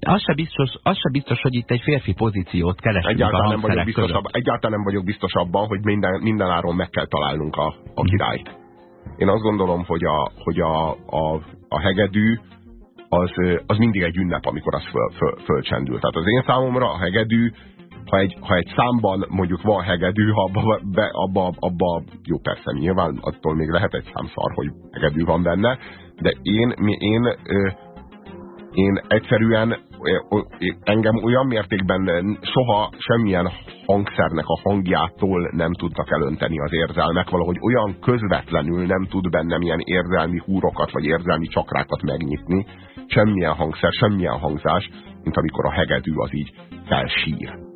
az se, biztos, az se biztos, hogy itt egy férfi pozíciót keresünk egyáltalán a nem vagyok biztos abban, Egyáltalán nem vagyok biztos abban, hogy minden, minden áron meg kell találnunk a, a királyt. Én azt gondolom, hogy a, hogy a, a, a hegedű az, az mindig egy ünnep, amikor az föl, föl, fölcsendül. Tehát az én számomra a hegedű, ha egy, ha egy számban mondjuk van hegedű, ha abba, be, abba, abba, jó persze nyilván attól még lehet egy számszar, hogy hegedű van benne, de én, én, én, én egyszerűen engem olyan mértékben soha semmilyen hangszernek a hangjától nem tudnak elönteni az érzelmek, valahogy olyan közvetlenül nem tud bennem ilyen érzelmi húrokat, vagy érzelmi csakrákat megnyitni, semmilyen hangszer, semmilyen hangzás, mint amikor a hegedű az így felsír.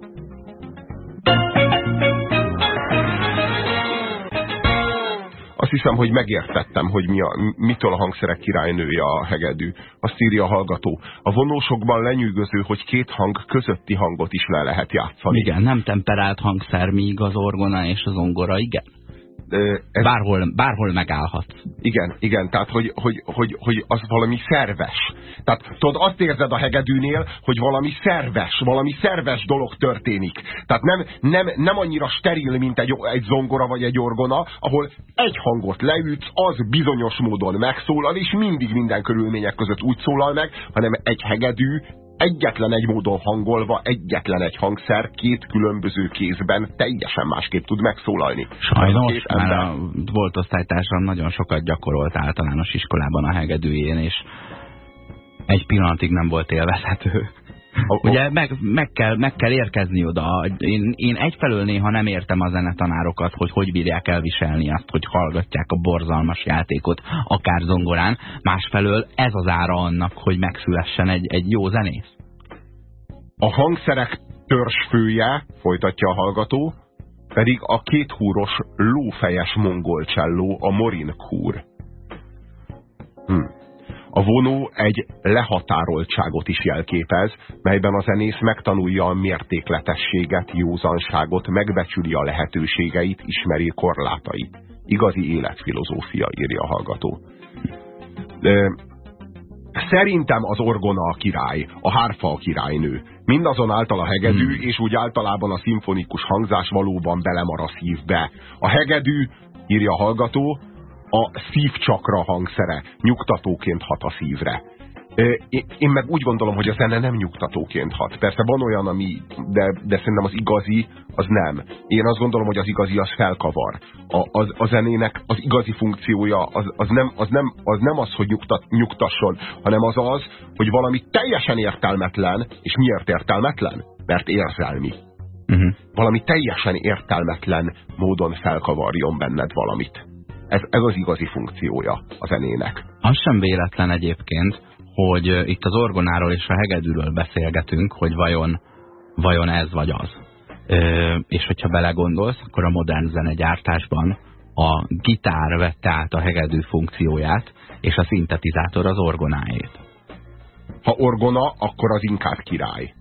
Hiszem, hogy megértettem, hogy mi a, mitől a hangszerek királynője a hegedű. A hallgató. A vonósokban lenyűgöző, hogy két hang közötti hangot is le lehet játszani. Igen, nem temperált hangszer, míg az orgona és az ongora, igen ez, bárhol, bárhol megállhat. Igen, igen, tehát hogy, hogy, hogy, hogy az valami szerves. Tehát tudod, azt érzed a hegedűnél, hogy valami szerves, valami szerves dolog történik. Tehát nem, nem, nem annyira steril, mint egy, egy zongora vagy egy orgona, ahol egy hangot leütsz, az bizonyos módon megszólal, és mindig minden körülmények között úgy szólal meg, hanem egy hegedű egyetlen egy módon hangolva, egyetlen egy hangszer két különböző kézben teljesen másképp tud megszólalni. Sajnos, mert a volt osztálytársam nagyon sokat gyakorolt általános iskolában a hegedűjén, és egy pillanatig nem volt élvezhető. Ugye meg, meg, kell, meg kell érkezni oda. Én, én egyfelől néha nem értem a zenetanárokat, hogy hogy bírják elviselni azt, hogy hallgatják a borzalmas játékot, akár zongorán. Másfelől ez az ára annak, hogy megszülessen egy, egy jó zenész. A hangszerek törzsfője, folytatja a hallgató, pedig a kéthúros lófejes mongol cselló, a morin kúr. Hm. A vonó egy lehatároltságot is jelképez, melyben a zenész megtanulja a mértékletességet, józanságot, megbecsüli a lehetőségeit, ismeri korlátait. Igazi életfilozófia, írja a hallgató. De Szerintem az orgona a király, a hárfa a királynő. Mindazonáltal a hegedű, hmm. és úgy általában a szimfonikus hangzás valóban belemar a szívbe. A hegedű, írja a hallgató, a szívcsakra hangszere nyugtatóként hat a szívre. Én meg úgy gondolom, hogy a zene nem nyugtatóként hat. Persze van olyan, ami, de, de szerintem az igazi, az nem. Én azt gondolom, hogy az igazi az felkavar. A, az, a zenének az igazi funkciója az, az, nem, az, nem, az nem az, hogy nyugtat, nyugtasson, hanem az az, hogy valami teljesen értelmetlen, és miért értelmetlen? Mert érzelmi. Uh mhm. -huh. Valami teljesen értelmetlen módon felkavarjon benned valamit. Ez, ez az igazi funkciója a zenének. Az sem véletlen egyébként, hogy itt az orgonáról és a hegedűről beszélgetünk, hogy vajon, vajon ez vagy az. Ö, és hogyha belegondolsz, akkor a modern zenegyártásban a gitár vette át a hegedű funkcióját, és a szintetizátor az orgonáét. Ha orgona, akkor az inkább király.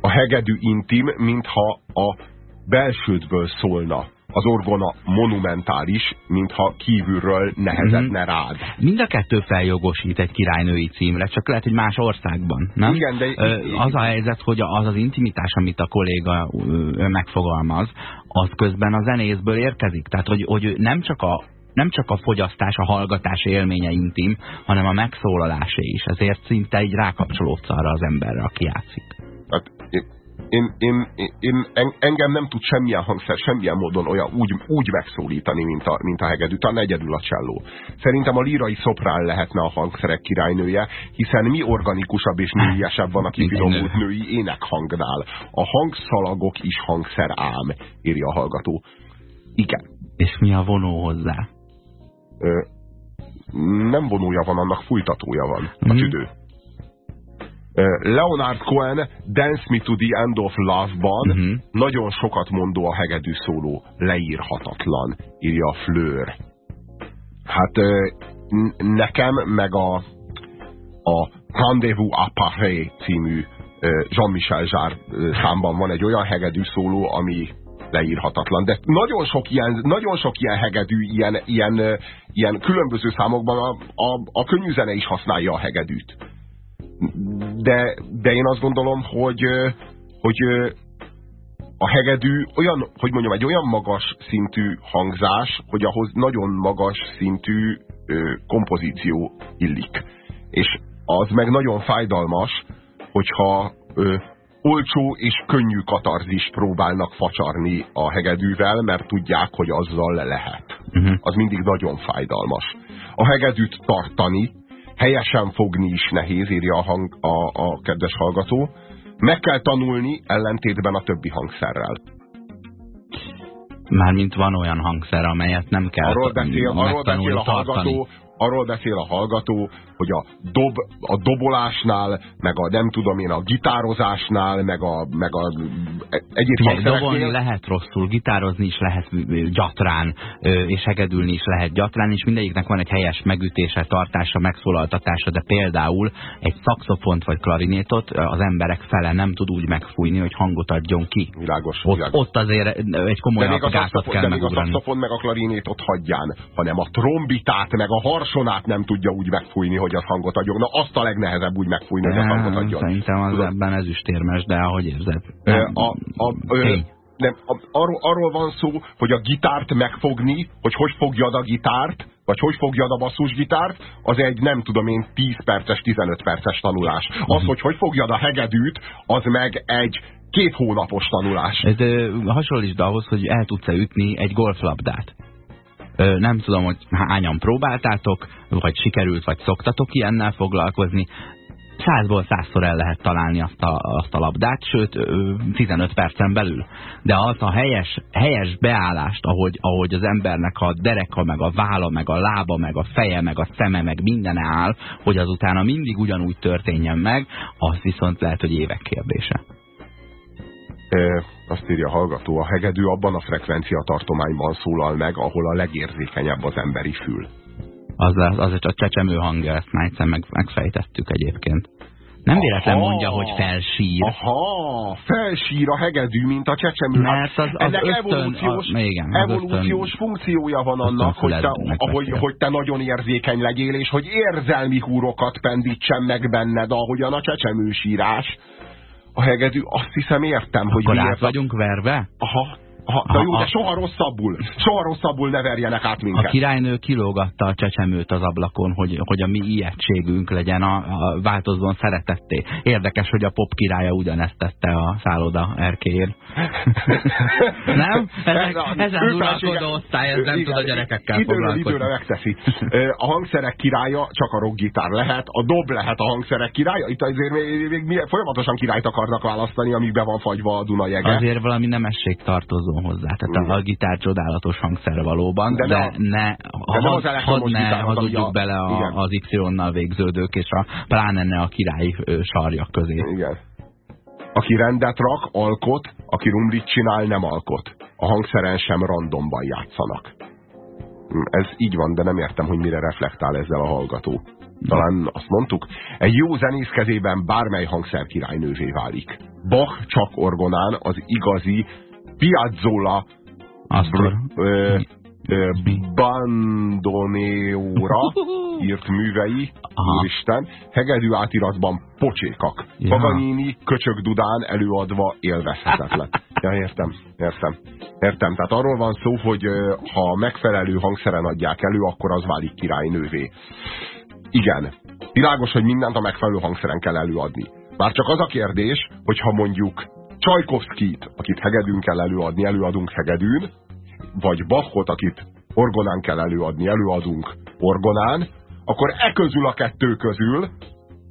A hegedű intim, mintha a belsődből szólna az orgona monumentális, mintha kívülről nehezedne mm. rád. Mind a kettő feljogosít egy királynői címre, csak lehet, hogy más országban, nem? Igen, de... Az a helyzet, hogy az az intimitás, amit a kolléga megfogalmaz, az közben a zenészből érkezik. Tehát, hogy, hogy nem csak a nem csak a fogyasztás, a hallgatás élménye intim, hanem a megszólalásé is. Ezért szinte egy rákapcsolódsz arra az emberre, aki játszik. Én, én, én, engem nem tud semmilyen hangszer, semmilyen módon olyan úgy, úgy megszólítani, mint a, mint a hegedű, talán egyedül a cselló. Szerintem a lírai szoprán lehetne a hangszerek királynője, hiszen mi organikusabb és nőiesebb van a kifinomult női énekhangnál. A hangszalagok is hangszer ám, írja a hallgató. Igen. És mi a vonó hozzá? Ö, nem vonója van, annak fújtatója van, a mm. tüdő. Leonard Cohen Dance Me to the End of Love-ban uh mhm. -huh. nagyon sokat mondó a hegedű szóló, leírhatatlan, írja a Fleur. Hát nekem meg a, a Rendezvous à Paris című Jean-Michel Jarre számban van egy olyan hegedű szóló, ami leírhatatlan. De nagyon sok ilyen, nagyon sok ilyen hegedű, ilyen, ilyen, ilyen különböző számokban a, a, a könnyű zene is használja a hegedűt de, de én azt gondolom, hogy, hogy a hegedű olyan, hogy mondjam, egy olyan magas szintű hangzás, hogy ahhoz nagyon magas szintű kompozíció illik. És az meg nagyon fájdalmas, hogyha ö, olcsó és könnyű katarzist próbálnak facsarni a hegedűvel, mert tudják, hogy azzal le lehet. Uh -huh. Az mindig nagyon fájdalmas. A hegedűt tartani, helyesen fogni is nehéz, írja a, hang, a, a kedves hallgató. Meg kell tanulni ellentétben a többi hangszerrel. Mármint van olyan hangszer, amelyet nem kell arról beszél, arról beszél a hallgató, arról beszél a hallgató, hogy a, dob, a dobolásnál, meg a nem tudom én, a gitározásnál, meg a, meg a egyéb Figyelj, dobolni lehet rosszul, gitározni is lehet gyatrán, és hegedülni is lehet gyatrán, és mindegyiknek van egy helyes megütése, tartása, megszólaltatása, de például egy szakszofont vagy klarinétot az emberek fele nem tud úgy megfújni, hogy hangot adjon ki. Világos, ott, világos. ott azért egy komoly gátat kell de még a szakszofon meg a klarinétot hagyján, hanem a trombitát meg a harsonát nem tudja úgy megfújni, hogy az hangot adjon. Na azt a legnehezebb úgy megfújni, hogy az hangot adjon. Szerintem az Tudod? ebben ezüstérmes, de ahogy érzed. Nem, a, a, ö, nem, arról, arról van szó, hogy a gitárt megfogni, hogy hogy fogjad a gitárt, vagy hogy fogjad a basszusgitárt, az egy nem tudom én 10 perces, 15 perces tanulás. Az, mhm. hogy hogy fogjad a hegedűt, az meg egy két hónapos tanulás. Ez hasonlít ahhoz, hogy el tudsz-e ütni egy golflabdát. Ö, nem tudom, hogy hányan próbáltátok, vagy sikerült, vagy szoktatok ilyennel foglalkozni százból százszor el lehet találni azt a, azt a labdát, sőt 15 percen belül. De az a helyes, helyes beállást, ahogy, ahogy az embernek a dereka, meg a válla, meg a lába, meg a feje, meg a szeme, meg minden áll, hogy azutána mindig ugyanúgy történjen meg, az viszont lehet, hogy évek kérdése. E, azt írja a hallgató, a hegedű abban a frekvencia tartományban szólal meg, ahol a legérzékenyebb az emberi fül az, az a csecsemő hangja, ezt már egyszer meg, megfejtettük egyébként. Nem véletlen Aha, mondja, hogy felsír. Aha, felsír a hegedű, mint a csecsemő. Mert az, az Ennek ösztön, evolúciós, a, igen, evolúciós ösztön, funkciója van annak, hogy te, ahogy, hogy te nagyon érzékeny legyél, és hogy érzelmi húrokat pendítsen meg benned, ahogyan a csecsemő sírás. A hegedű, azt hiszem értem, hogy Akkor miért. vagyunk verve? Aha, Ha, de jó, de soha rosszabbul. Soha rosszabbul ne verjenek át minket. A királynő kilógatta a csecsemőt az ablakon, hogy, hogy a mi ijegységünk legyen a, a változón szeretetté. Érdekes, hogy a pop királya ugyanezt tette a szálloda erkéért. <laughs> nem? Ezek, ezen uralkodó osztály, ez nem tud a gyerekekkel időre, foglalkozni. Időre megteszi. A hangszerek királya csak a rockgitár lehet, a dob lehet a hangszerek királya. Itt azért még, még, még folyamatosan királyt akarnak választani, amíg be van fagyva a Dunajege. Azért valami nemesség tartozó hozzá hozzá. Tehát a, a gitár csodálatos hangszer valóban, de, de, de ne, de nem az had ne hazudjuk a, bele a, az Y-nal végződők, és a, pláne ne a király sarjak közé. Igen. Aki rendet rak, alkot, aki rumlit csinál, nem alkot. A hangszeren sem randomban játszanak. Hm, ez így van, de nem értem, hogy mire reflektál ezzel a hallgató. Talán azt mondtuk, egy jó zenész kezében bármely hangszer királynővé válik. Bach csak orgonán az igazi Piazzolla Bandoneóra <laughs> írt művei, úristen, hegedű átiratban pocsékak. Ja. Paganini köcsög dudán előadva élvezhetetlen. Ja, értem, értem. Értem, tehát arról van szó, hogy ha megfelelő hangszeren adják elő, akkor az válik királynővé. Igen, világos, hogy mindent a megfelelő hangszeren kell előadni. Már csak az a kérdés, hogyha mondjuk Csajkovszkit, akit hegedűn kell előadni, előadunk hegedűn, vagy Bachot, akit orgonán kell előadni, előadunk orgonán, akkor e közül a kettő közül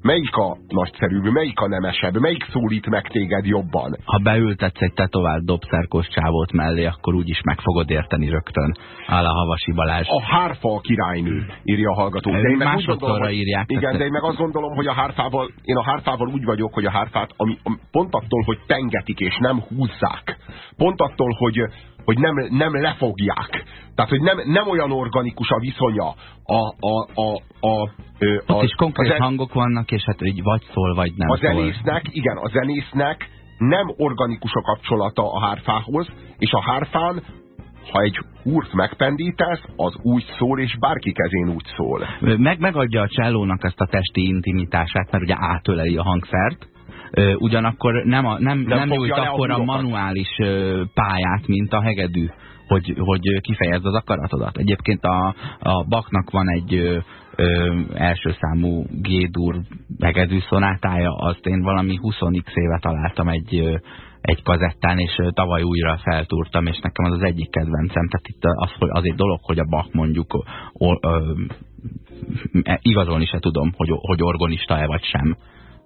Melyik a nagyszerűbb, melyik a nemesebb, melyik szólít meg téged jobban? Ha beültetsz egy tetovált dobszerkos csávót mellé, akkor úgyis meg fogod érteni rögtön. Áll a Havasi Balázs. A hárfa a királynő, írja a hallgató. De én meg úgy gondolom, írják. Igen, de én meg azt gondolom, hogy a hárfával, én a hárfával úgy vagyok, hogy a hárfát, ami, pont attól, hogy pengetik és nem húzzák, pont attól, hogy, hogy nem, nem lefogják. Tehát, hogy nem, nem olyan organikus a viszonya a, a, a, a, a Ott is konkrét a hangok vannak, és hát így vagy szól, vagy nem A zenésznek, szól. igen, a zenésznek nem organikus a kapcsolata a hárfához, és a hárfán ha egy húrt megpendítesz, az úgy szól, és bárki kezén úgy szól. Meg, megadja a csellónak ezt a testi intimitását, mert ugye átöleli a hangszert, ugyanakkor nem, a, nem, nem, nem nyújt akkor a, manuális pályát, mint a hegedű, hogy, hogy kifejezd az akaratodat. Egyébként a, a Baknak van egy ö, első számú G-dur hegedű szonátája, azt én valami 20x éve találtam egy, ö, egy kazettán, és tavaly újra feltúrtam, és nekem az az egyik kedvencem. Tehát itt az, hogy az egy dolog, hogy a Bach mondjuk o, ö, igazolni se tudom, hogy, hogy organista-e vagy sem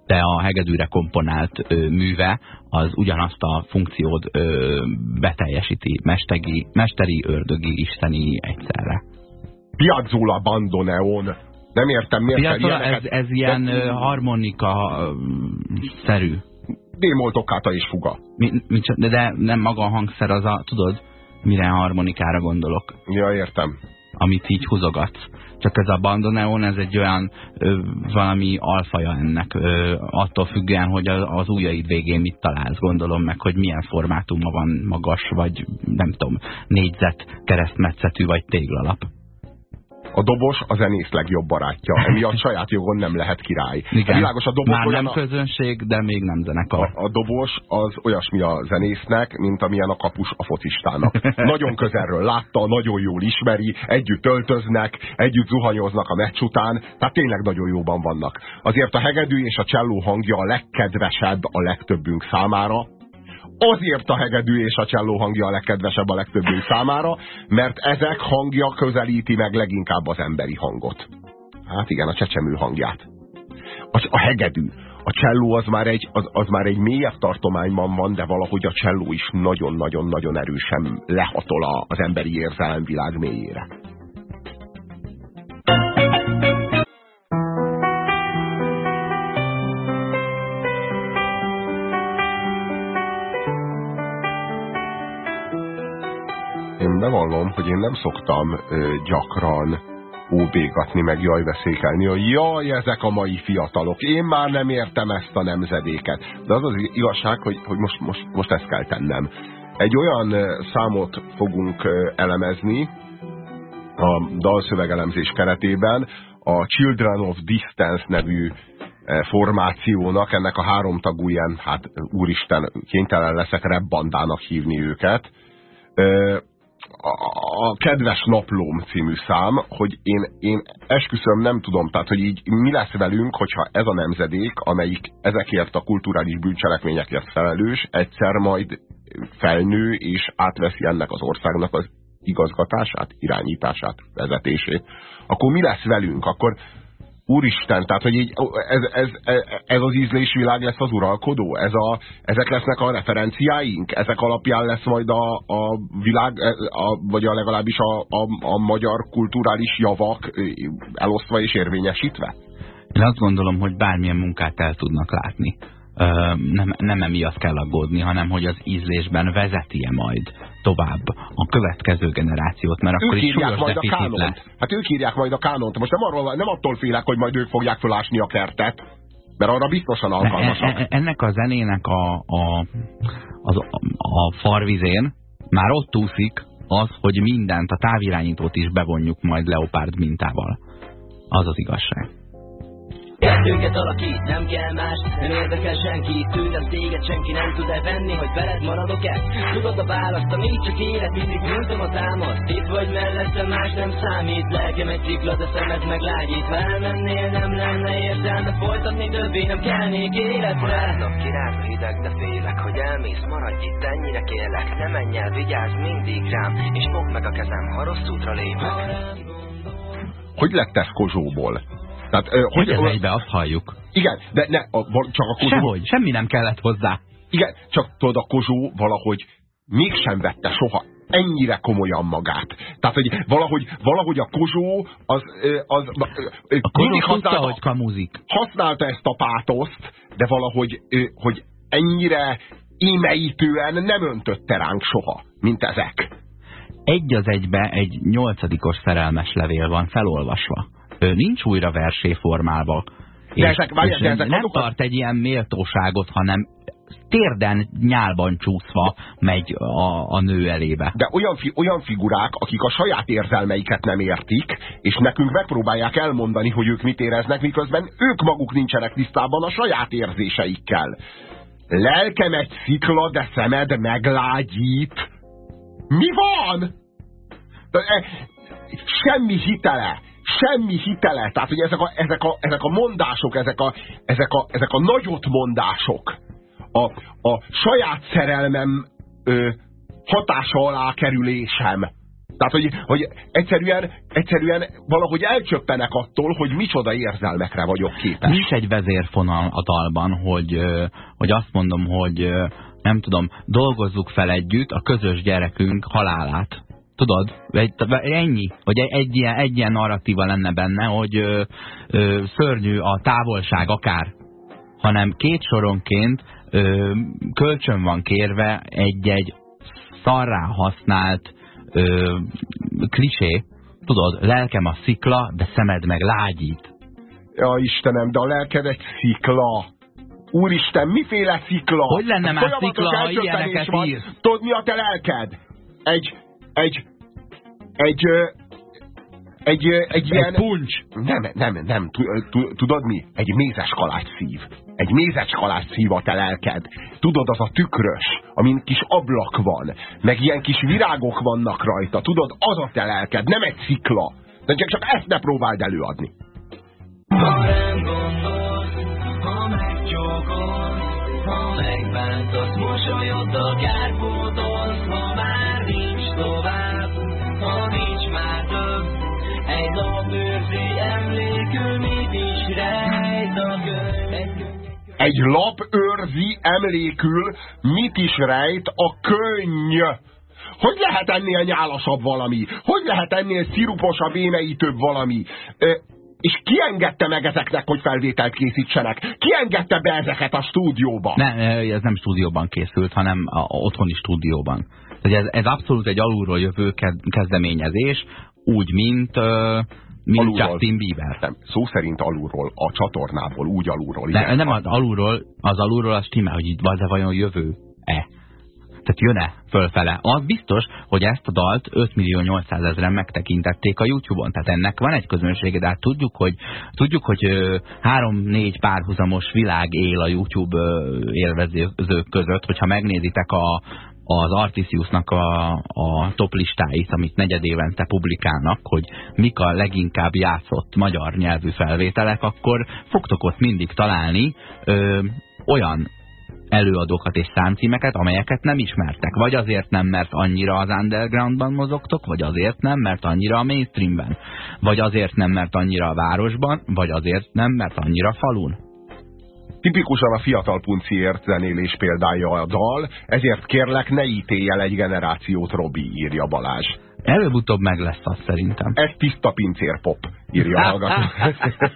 de a hegedűre komponált ö, műve az ugyanazt a funkciót ö, beteljesíti, mestegi, mesteri, ördögi, isteni egyszerre. Piazzola Bandoneon. Nem értem, miért Piazzola, ez, ez ilyen de... harmonika-szerű. Démol toccata és fuga. Mi, mi, de, de nem maga a hangszer az a, tudod, mire harmonikára gondolok. Ja, értem. Amit így húzogatsz. Csak ez a bandoneon, ez egy olyan ö, valami alfaja ennek, ö, attól függően, hogy az, ujjaid végén mit találsz, gondolom meg, hogy milyen formátuma van magas, vagy nem tudom, négyzet, keresztmetszetű, vagy téglalap. A dobos a zenész legjobb barátja, emiatt saját jogon nem lehet király. Igen. A világos, a dobos Már nem a... közönség, de még nem zenekar. A, a dobos az olyasmi a zenésznek, mint amilyen a kapus a focistának. <laughs> nagyon közelről látta, nagyon jól ismeri, együtt töltöznek, együtt zuhanyoznak a meccs után, tehát tényleg nagyon jóban vannak. Azért a hegedű és a cselló hangja a legkedvesebb a legtöbbünk számára, azért a hegedű és a cselló hangja a legkedvesebb a legtöbbünk számára, mert ezek hangja közelíti meg leginkább az emberi hangot. Hát igen, a csecsemő hangját. A, a hegedű. A cselló az már, egy, az, az már egy mélyebb tartományban van, de valahogy a cselló is nagyon-nagyon-nagyon erősen lehatol az emberi érzelemvilág mélyére. Bevallom, hogy én nem szoktam ö, gyakran óbégatni, meg jajveszékelni, hogy jaj, ezek a mai fiatalok, én már nem értem ezt a nemzedéket. De az az igazság, hogy, hogy most, most, most ezt kell tennem. Egy olyan számot fogunk elemezni a dalszövegelemzés keretében, a Children of Distance nevű formációnak, ennek a háromtagú ilyen, hát úristen, kénytelen leszek rebbandának hívni őket a Kedves Naplóm című szám, hogy én, én esküszöm nem tudom, tehát hogy így mi lesz velünk, hogyha ez a nemzedék, amelyik ezekért a kulturális bűncselekményekért felelős, egyszer majd felnő és átveszi ennek az országnak az igazgatását, irányítását, vezetését. Akkor mi lesz velünk? Akkor Úristen, tehát hogy így ez, ez, ez az ízlésvilág lesz az uralkodó? Ez a, ezek lesznek a referenciáink? Ezek alapján lesz majd a, a világ, a, vagy a legalábbis a, a, a magyar kulturális javak elosztva és érvényesítve? Én azt gondolom, hogy bármilyen munkát el tudnak látni nem, nem emiatt kell aggódni, hanem hogy az ízlésben vezeti-e majd tovább a következő generációt, mert ők akkor is súlyos majd a kánont. lesz. Hát ők írják majd a kánont. Most nem, arról, nem attól félek, hogy majd ők fogják fölásni a kertet, mert arra biztosan alkalmasak. E, e, ennek a zenének a, a, az, a, a farvizén már ott úszik az, hogy mindent, a távirányítót is bevonjuk majd leopárd mintával. Az az igazság. Kettőnket alakít, nem kell más, nem érdekel senki Tőlem téged senki nem tud-e venni, hogy veled maradok-e? Tudod a választ, ami csak élet, mindig nyújtom a támaszt Itt vagy mellette, más nem számít. Lelkem egy cikla, de szemed meg lágyít. Ha elmennél, nem lenne értelme Folytatni többé nem kelnék életre. Barátnak kiráz a hideg, de félek, hogy elmész. Maradj itt, ennyire kérlek. Ne menj el, vigyázz mindig rám. És fogd meg a kezem, ha rossz útra lépek. Hogy lett ez Kozsóból? Tehát, ö, hogy, hogy egybe, azt halljuk. Igen, de ne, a, csak a Kozsó... Sehogy, semmi nem kellett hozzá. Igen, csak tudod, a Kozsó valahogy mégsem vette soha ennyire komolyan magát. Tehát, hogy valahogy, valahogy a Kozsó az... az a Kozsó használta, hogy kamuzik. Használta ezt a pátoszt, de valahogy hogy ennyire émeítően nem öntötte ránk soha, mint ezek. Egy az egybe egy nyolcadikos szerelmes levél van felolvasva nincs újra versé formálva. De ezek, és, és de ezek nem tart egy ilyen méltóságot, hanem térden nyálban csúszva megy a, a nő elébe. De olyan, fi, olyan figurák, akik a saját érzelmeiket nem értik, és nekünk megpróbálják elmondani, hogy ők mit éreznek, miközben ők maguk nincsenek tisztában a saját érzéseikkel. Lelkem egy szikla, de szemed meglágyít. Mi van? De, semmi hitele, semmi hitele. Tehát, hogy ezek a, ezek a, ezek a mondások, ezek a, ezek a, ezek a nagyot mondások, a, a saját szerelmem ö, hatása alá kerülésem. Tehát, hogy, hogy egyszerűen, egyszerűen valahogy elcsöppenek attól, hogy micsoda érzelmekre vagyok képes. Nincs egy vezérfonal a dalban, hogy, hogy azt mondom, hogy nem tudom, dolgozzuk fel együtt a közös gyerekünk halálát Tudod? Egy, ennyi. Hogy egy ilyen, egy ilyen narratíva lenne benne, hogy ö, ö, szörnyű a távolság akár, hanem két soronként ö, kölcsön van kérve egy-egy szarrá használt ö, klisé, tudod, lelkem a szikla, de szemed meg lágyít. Ja, Istenem, de a lelked egy szikla. Úristen, miféle szikla? Hogy lenne már szikla, ha ilyeneket ír? Tudod, mi a te lelked? Egy, egy, egy, egy, egy ilyen... Egy puncs. Nem, nem, nem. Tudod mi? Egy mézes kalács szív. Egy mézes kalács szív a te lelked. Tudod, az a tükrös, amin kis ablak van, meg ilyen kis virágok vannak rajta. Tudod, az a te lelked, nem egy szikla. De csak, csak ezt ne próbáld előadni. Ha nem gondolsz, ha megcsókolsz, ha megbántasz, mosolyoddal kárpótolsz, ha már tovább, ha nincs már több, egy nap emlékül, mit is rejt a könyv. Egy lap őrzi emlékül, mit is rejt a könny. Hogy lehet ennél nyálasabb valami? Hogy lehet ennél sziruposabb, éneítőbb valami? És ki engedte meg ezeknek, hogy felvételt készítsenek? Ki engedte be ezeket a stúdióba? Ne, ez nem stúdióban készült, hanem a, a otthoni stúdióban. Tehát ez, ez abszolút egy alulról jövő kezdeményezés, úgy, mint, mint alulról. Justin Bieber. Nem, szó szerint alulról, a csatornából, úgy alulról. De, nem az alulról, az alulról az stimmel, hogy itt van, de vajon jövő-e? Tehát jön-e fölfele? Az biztos, hogy ezt a dalt 5 millió 800 ezeren megtekintették a YouTube-on. Tehát ennek van egy közönsége, de hát tudjuk, hogy, tudjuk, hogy 3-4 párhuzamos világ él a YouTube élvezők között. Hogyha megnézitek a, az Artisiusnak a, a top listáit, amit negyed évente publikálnak, hogy mik a leginkább játszott magyar nyelvű felvételek, akkor fogtok ott mindig találni ö, olyan előadókat és számcímeket, amelyeket nem ismertek. Vagy azért nem, mert annyira az undergroundban mozogtok, vagy azért nem, mert annyira a mainstreamben. Vagy azért nem, mert annyira a városban, vagy azért nem, mert annyira falun. Tipikusan a fiatal punciért zenélés példája a dal, ezért kérlek ne ítélj el egy generációt, Robi, írja Balázs. Előbb-utóbb meg lesz az szerintem. Ez tiszta pincérpop, írja a <laughs> hallgató.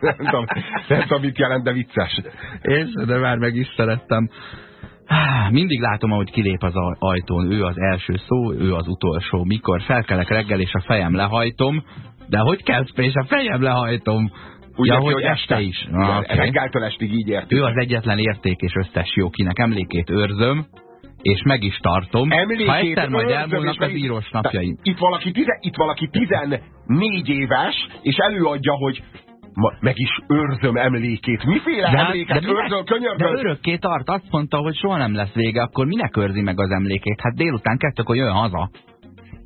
nem, tudom, nem tudom, mit jelent, de vicces. És, de már meg is szerettem. Mindig látom, ahogy kilép az ajtón. Ő az első szó, ő az utolsó. Mikor felkelek reggel, és a fejem lehajtom, de hogy kell, és a fejem lehajtom? Úgy ja, hogy este, este is. Ah, okay. Reggeltől estig így értük. Ő az egyetlen érték és összes jó, kinek emlékét őrzöm, és meg is tartom. Emlékét ha egyszer majd elmúlnak az írós napjaim. Itt valaki, tize, itt valaki 14 éves, és előadja, hogy Ma, meg is őrzöm emlékét. Miféle de, emléket de őrzöm, könyörgöm? De örökké tart, azt mondta, hogy soha nem lesz vége, akkor minek őrzi meg az emlékét? Hát délután kettőkor jön haza.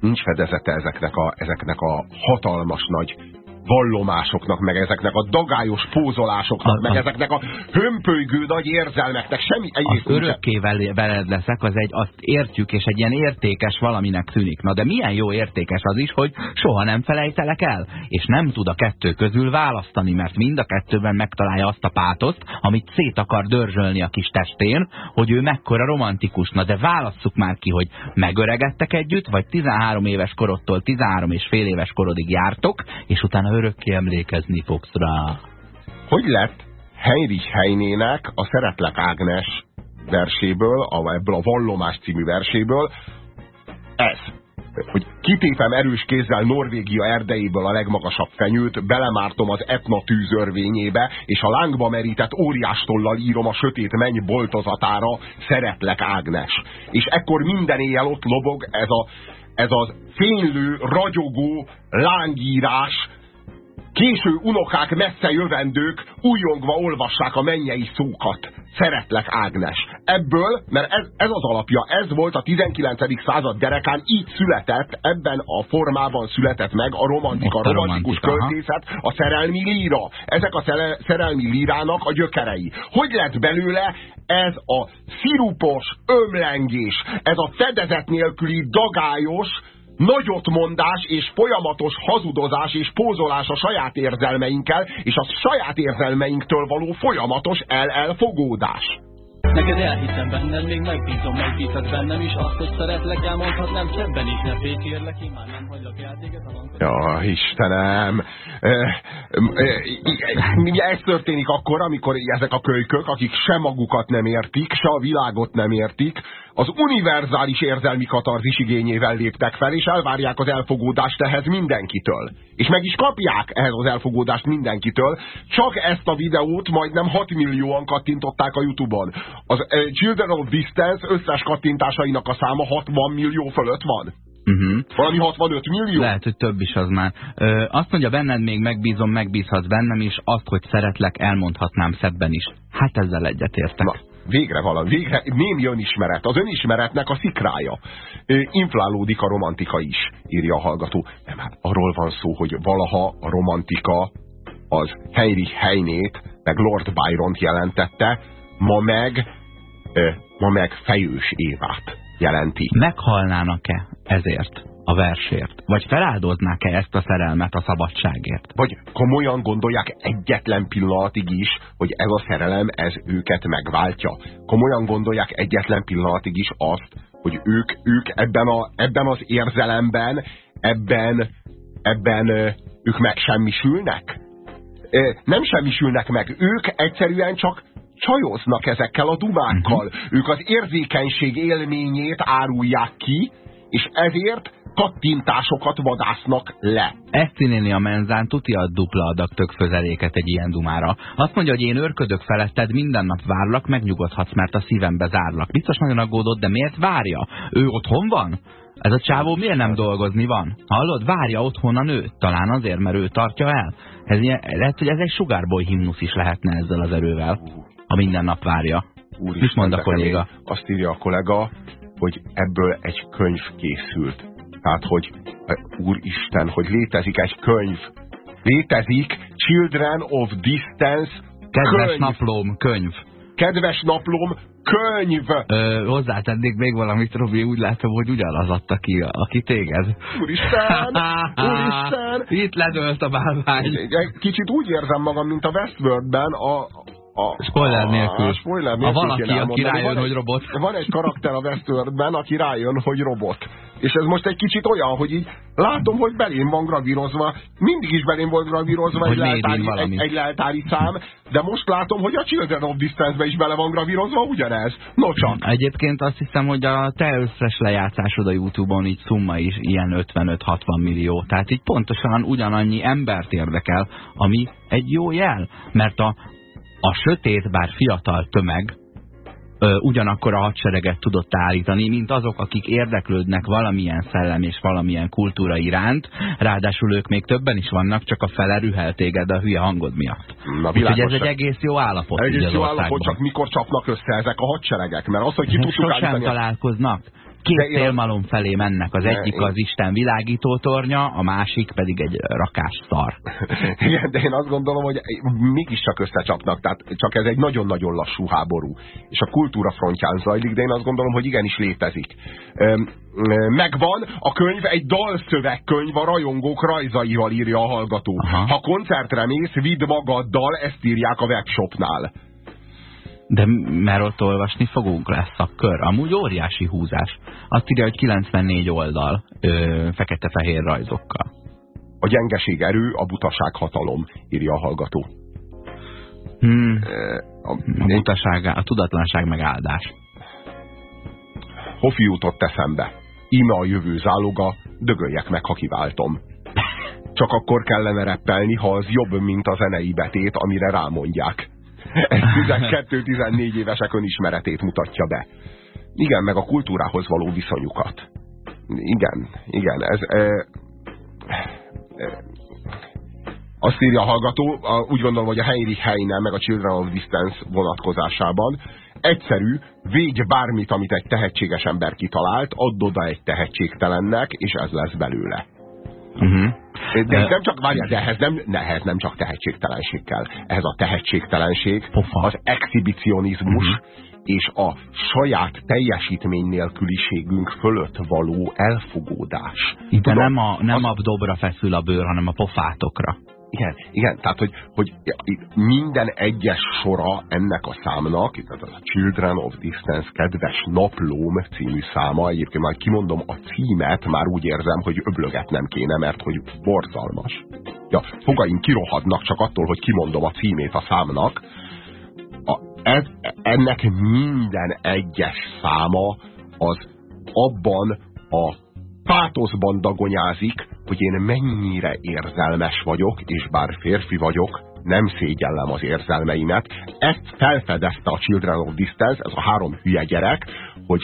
Nincs fedezete ezeknek a, ezeknek a hatalmas nagy vallomásoknak, meg ezeknek a dagályos pózolásoknak, a, meg a, ezeknek a hömpölygő nagy érzelmeknek semmi egyrészt. Az örökké veled leszek, az egy, azt értjük, és egy ilyen értékes valaminek tűnik. Na de milyen jó értékes az is, hogy soha nem felejtelek el, és nem tud a kettő közül választani, mert mind a kettőben megtalálja azt a pátoszt, amit szét akar dörzsölni a kis testén, hogy ő mekkora romantikus. Na de válasszuk már ki, hogy megöregedtek együtt, vagy 13 éves korodtól 13 és fél éves korodig jártok, és utána örökké emlékezni fogsz rá. Hogy lett Heinrich Heinének a Szeretlek Ágnes verséből, a, ebből a Vallomás című verséből ez, hogy kitépem erős kézzel Norvégia erdejéből a legmagasabb fenyőt, belemártom az etna tűzörvényébe, és a lángba merített óriástollal írom a sötét menny boltozatára, szeretlek Ágnes. És ekkor minden éjjel ott lobog ez, a, ez az fénylő, ragyogó lángírás, Késő unokák messze jövendők újongva olvassák a mennyei szókat. Szeretlek Ágnes. Ebből, mert ez, ez az alapja, ez volt a 19. század derekán, így született, ebben a formában született meg a romantika, a romantikus költészet, a szerelmi líra. Ezek a szerelmi lírának a gyökerei. Hogy lett belőle ez a szirupos ömlengés, ez a fedezet nélküli dagályos, nagyotmondás és folyamatos hazudozás és pózolás a saját érzelmeinkkel, és a saját érzelmeinktől való folyamatos el-elfogódás. Neked elhiszem benned, még megbízom, megbízhat bennem is Azt, hogy szeretlek, elmondhatnám szebben is Ne félj, kérlek, én már nem hagylak téged, Ja, Istenem! Ez történik akkor, amikor ezek a kölykök, akik se magukat nem értik, se a világot nem értik, az univerzális érzelmi katarzis igényével léptek fel, és elvárják az elfogódást ehhez mindenkitől. És meg is kapják ehhez az elfogódást mindenkitől, csak ezt a videót majdnem 6 millióan kattintották a Youtube-on. Az uh, Children of Distance összes kattintásainak a száma 60 millió fölött van. Uh mhm. -huh. Valami 65 millió? Lehet, hogy több is az már. Ö, azt mondja, benned még megbízom, megbízhatsz bennem is, azt, hogy szeretlek, elmondhatnám szebben is. Hát ezzel egyetértek. Na, végre valami, végre némi önismeret. Az önismeretnek a szikrája. Inflálódik a romantika is, írja a hallgató. Nem, hát arról van szó, hogy valaha a romantika az Heinrich Heinét, meg Lord Byron jelentette, ma meg, ma meg Fejős Évát jelenti. Meghalnának-e ezért? A versért? Vagy feláldoznák-e ezt a szerelmet a szabadságért? Vagy komolyan gondolják egyetlen pillanatig is, hogy ez a szerelem, ez őket megváltja? Komolyan gondolják egyetlen pillanatig is azt, hogy ők, ők ebben, a, ebben az érzelemben, ebben, ebben ők megsemmisülnek? Nem semmisülnek meg, ők egyszerűen csak csajoznak ezekkel a dumákkal. Uh mhm. -huh. Ők az érzékenység élményét árulják ki, és ezért kattintásokat vadásznak le. Ezt néni a menzán tuti a dupla adag tökfözeléket egy ilyen dumára. Azt mondja, hogy én örködök feletted, minden nap várlak, megnyugodhatsz, mert a szívembe zárlak. Biztos nagyon aggódott, de miért várja? Ő otthon van? Ez a csávó miért nem dolgozni van? Hallod? Várja otthon a nő. Talán azért, mert ő tartja el. Ez ilyen, lehet, hogy ez egy sugárboly himnusz is lehetne ezzel az erővel. A minden nap várja. Úr Mit mond a kolléga? Azt írja a kollega, hogy ebből egy könyv készült. Tehát, hogy úristen, hogy létezik egy könyv. Létezik Children of Distance Kedves könyv. naplóm, könyv. Kedves naplóm, könyv! Ö, hozzátennék még valamit, Robi, úgy látom, hogy ugyanaz adta ki, aki téged. Úristen! <laughs> Úristen! Itt ledölt a bálvány. Kicsit úgy érzem magam, mint a Westworldben a, a, spoiler nélkül. A, spoiler nélkül a valaki, aki rájön, van hogy robot. Van egy karakter a Westworldben, aki rájön, hogy robot. És ez most egy kicsit olyan, hogy így látom, hogy belém van gravírozva. Mindig is belém volt gravírozva egy leltári, egy, egy leltári szám, de most látom, hogy a Children of Distance-be is bele van gravírozva ugyanez. No csak. Egyébként azt hiszem, hogy a te összes lejátszásod a Youtube-on így szumma is ilyen 55-60 millió. Tehát így pontosan ugyanannyi embert érdekel, ami egy jó jel. Mert a, a sötét, bár fiatal tömeg ö, ugyanakkor a hadsereget tudott állítani, mint azok, akik érdeklődnek valamilyen szellem és valamilyen kultúra iránt, ráadásul ők még többen is vannak, csak a fele rühel téged a hülye hangod miatt. Na, Úgyhogy ez egy egész jó állapot. Egész jó állapot, csak mikor csapnak össze ezek a hadseregek, mert az, hogy ki tudtuk állítani... találkoznak két célmalom felé mennek. Az egyik az Isten világító tornya, a másik pedig egy rakás szar. <laughs> Igen, de én azt gondolom, hogy mégiscsak összecsapnak, tehát csak ez egy nagyon-nagyon lassú háború. És a kultúra frontján zajlik, de én azt gondolom, hogy igenis létezik. Megvan a könyv, egy dalszövegkönyv a rajongók rajzaival írja a hallgató. Aha. Ha koncertre mész, vidd magaddal, ezt írják a webshopnál. De mert ott olvasni fogunk lesz a kör. Amúgy óriási húzás. Azt írja, hogy 94 oldal fekete-fehér rajzokkal. A gyengeség erő, a butaság hatalom, írja a hallgató. Hmm. A, a butaság, a tudatlanság megáldás. Hofi jutott eszembe. Íme a jövő záloga, dögöljek meg, ha kiváltom. <laughs> Csak akkor kellene reppelni, ha az jobb, mint a zenei betét, amire rámondják. Ez 12-14 évesek önismeretét mutatja be. Igen, meg a kultúrához való viszonyukat. Igen, igen, ez... E, e, azt írja a hallgató, a, úgy gondolom, hogy a Heinrich Heine meg a Children of Distance vonatkozásában egyszerű, védj bármit, amit egy tehetséges ember kitalált, add oda egy tehetségtelennek, és ez lesz belőle. Uh mhm. -huh. De ez nem csak, várjál, de ehhez nem, ehhez nem csak tehetségtelenség kell. Ehhez a tehetségtelenség, Pofa. az exhibicionizmus, uh mhm. -huh és a saját teljesítmény nélküliségünk fölött való elfogódás. De nem, a, nem a dobra feszül a bőr, hanem a pofátokra. Igen, igen, tehát hogy, hogy minden egyes sora ennek a számnak, tehát a Children of Distance kedves naplóm című száma, egyébként már kimondom a címet, már úgy érzem, hogy öblögetnem kéne, mert hogy borzalmas. Ja, fogaim kirohadnak csak attól, hogy kimondom a címét a számnak. A, ez, ennek minden egyes száma az abban a pátoszban dagonyázik, hogy én mennyire érzelmes vagyok, és bár férfi vagyok, nem szégyellem az érzelmeimet. Ezt felfedezte a Children of Distance, ez a három hülye gyerek, hogy,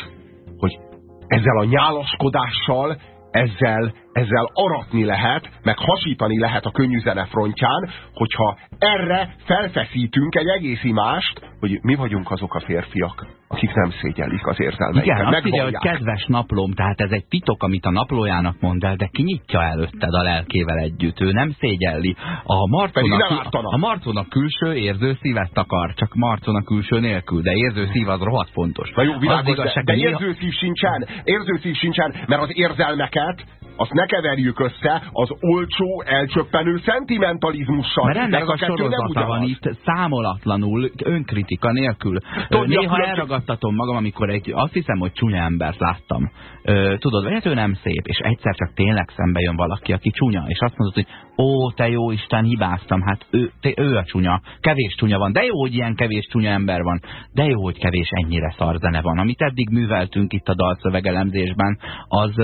hogy ezzel a nyálaskodással, ezzel, ezzel aratni lehet, meg hasítani lehet a könnyű zene frontján, hogyha erre felfeszítünk egy egész imást, hogy mi vagyunk azok a férfiak, akik nem szégyellik az érzelmeiket. Igen, azt írja, hogy kedves naplóm, tehát ez egy titok, amit a naplójának mond el, de kinyitja előtted a lelkével együtt, ő nem szégyelli. A marcónak, a marcónak külső érző szívet akar, csak marcónak külső nélkül, de érző szív az rohadt fontos. Na jó, világos, de, de érző szív sincsen, érző szív sincsen, mert az érzelmeket azt ne keverjük össze az olcsó, elcsöppenő szentimentalizmussal. Mert ennek a, a sorozata van itt számolatlanul, önkritika nélkül. Tudja, Néha különbség... elragadtatom magam, amikor egy, azt hiszem, hogy csúnya embert láttam. Ö, tudod, vagy hát ő nem szép, és egyszer csak tényleg szembe jön valaki, aki csúnya, és azt mondod, hogy ó, te jó Isten, hibáztam, hát ő, te, ő a csúnya, kevés csúnya van, de jó, hogy ilyen kevés csúnya ember van, de jó, hogy kevés ennyire szarzene van. Amit eddig műveltünk itt a dalszövegelemzésben, az,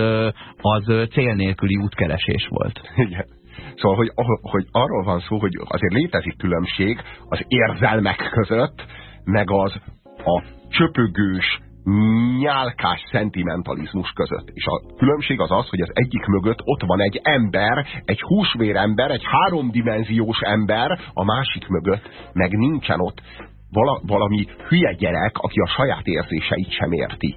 az cél nélküli útkeresés volt. Igen. Szóval, hogy, hogy arról van szó, hogy azért létezik különbség az érzelmek között, meg az a csöpögős, nyálkás szentimentalizmus között. És a különbség az az, hogy az egyik mögött ott van egy ember, egy húsvér ember, egy háromdimenziós ember, a másik mögött meg nincsen ott vala, valami hülye gyerek, aki a saját érzéseit sem érti.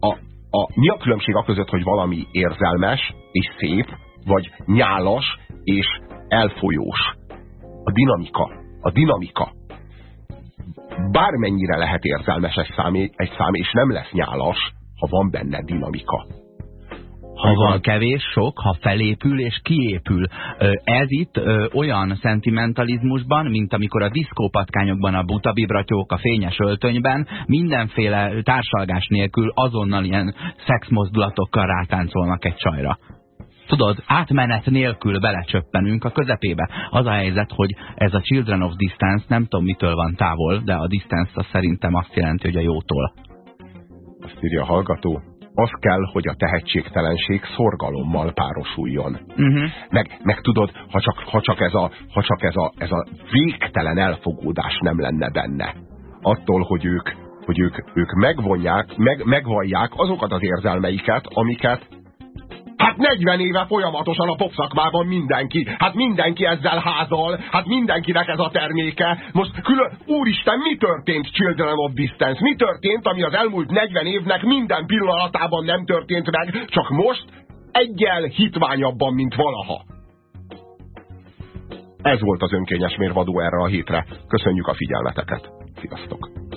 A, a, mi a különbség a között, hogy valami érzelmes és szép, vagy nyálas és elfolyós? A dinamika. A dinamika. Bármennyire lehet érzelmes egy szám, egy szám, és nem lesz nyálas, ha van benne dinamika. Ha van kevés, sok, ha felépül és kiépül. Ez itt olyan szentimentalizmusban, mint amikor a diszkópatkányokban a buta vibratyók a fényes öltönyben mindenféle társalgás nélkül azonnal ilyen szexmozdulatokkal rátáncolnak egy csajra. Tudod, átmenet nélkül belecsöppenünk a közepébe. Az a helyzet, hogy ez a Children of Distance nem tudom mitől van távol, de a distance az szerintem azt jelenti, hogy a jótól. Azt írja a hallgató, az kell, hogy a tehetségtelenség szorgalommal párosuljon. Uh mhm. -huh. meg, meg tudod, ha csak, ha csak, ez, a, ha csak ez, a, ez a végtelen elfogódás nem lenne benne, attól, hogy ők, hogy ők, ők megvonják, meg, megvallják azokat az érzelmeiket, amiket Hát 40 éve folyamatosan a popszakmában mindenki. Hát mindenki ezzel házal. Hát mindenkinek ez a terméke. Most külön, úristen, mi történt Children of Distance? Mi történt, ami az elmúlt 40 évnek minden pillanatában nem történt meg, csak most egyel hitványabban, mint valaha. Ez volt az önkényes mérvadó erre a hétre. Köszönjük a figyelmeteket. Sziasztok!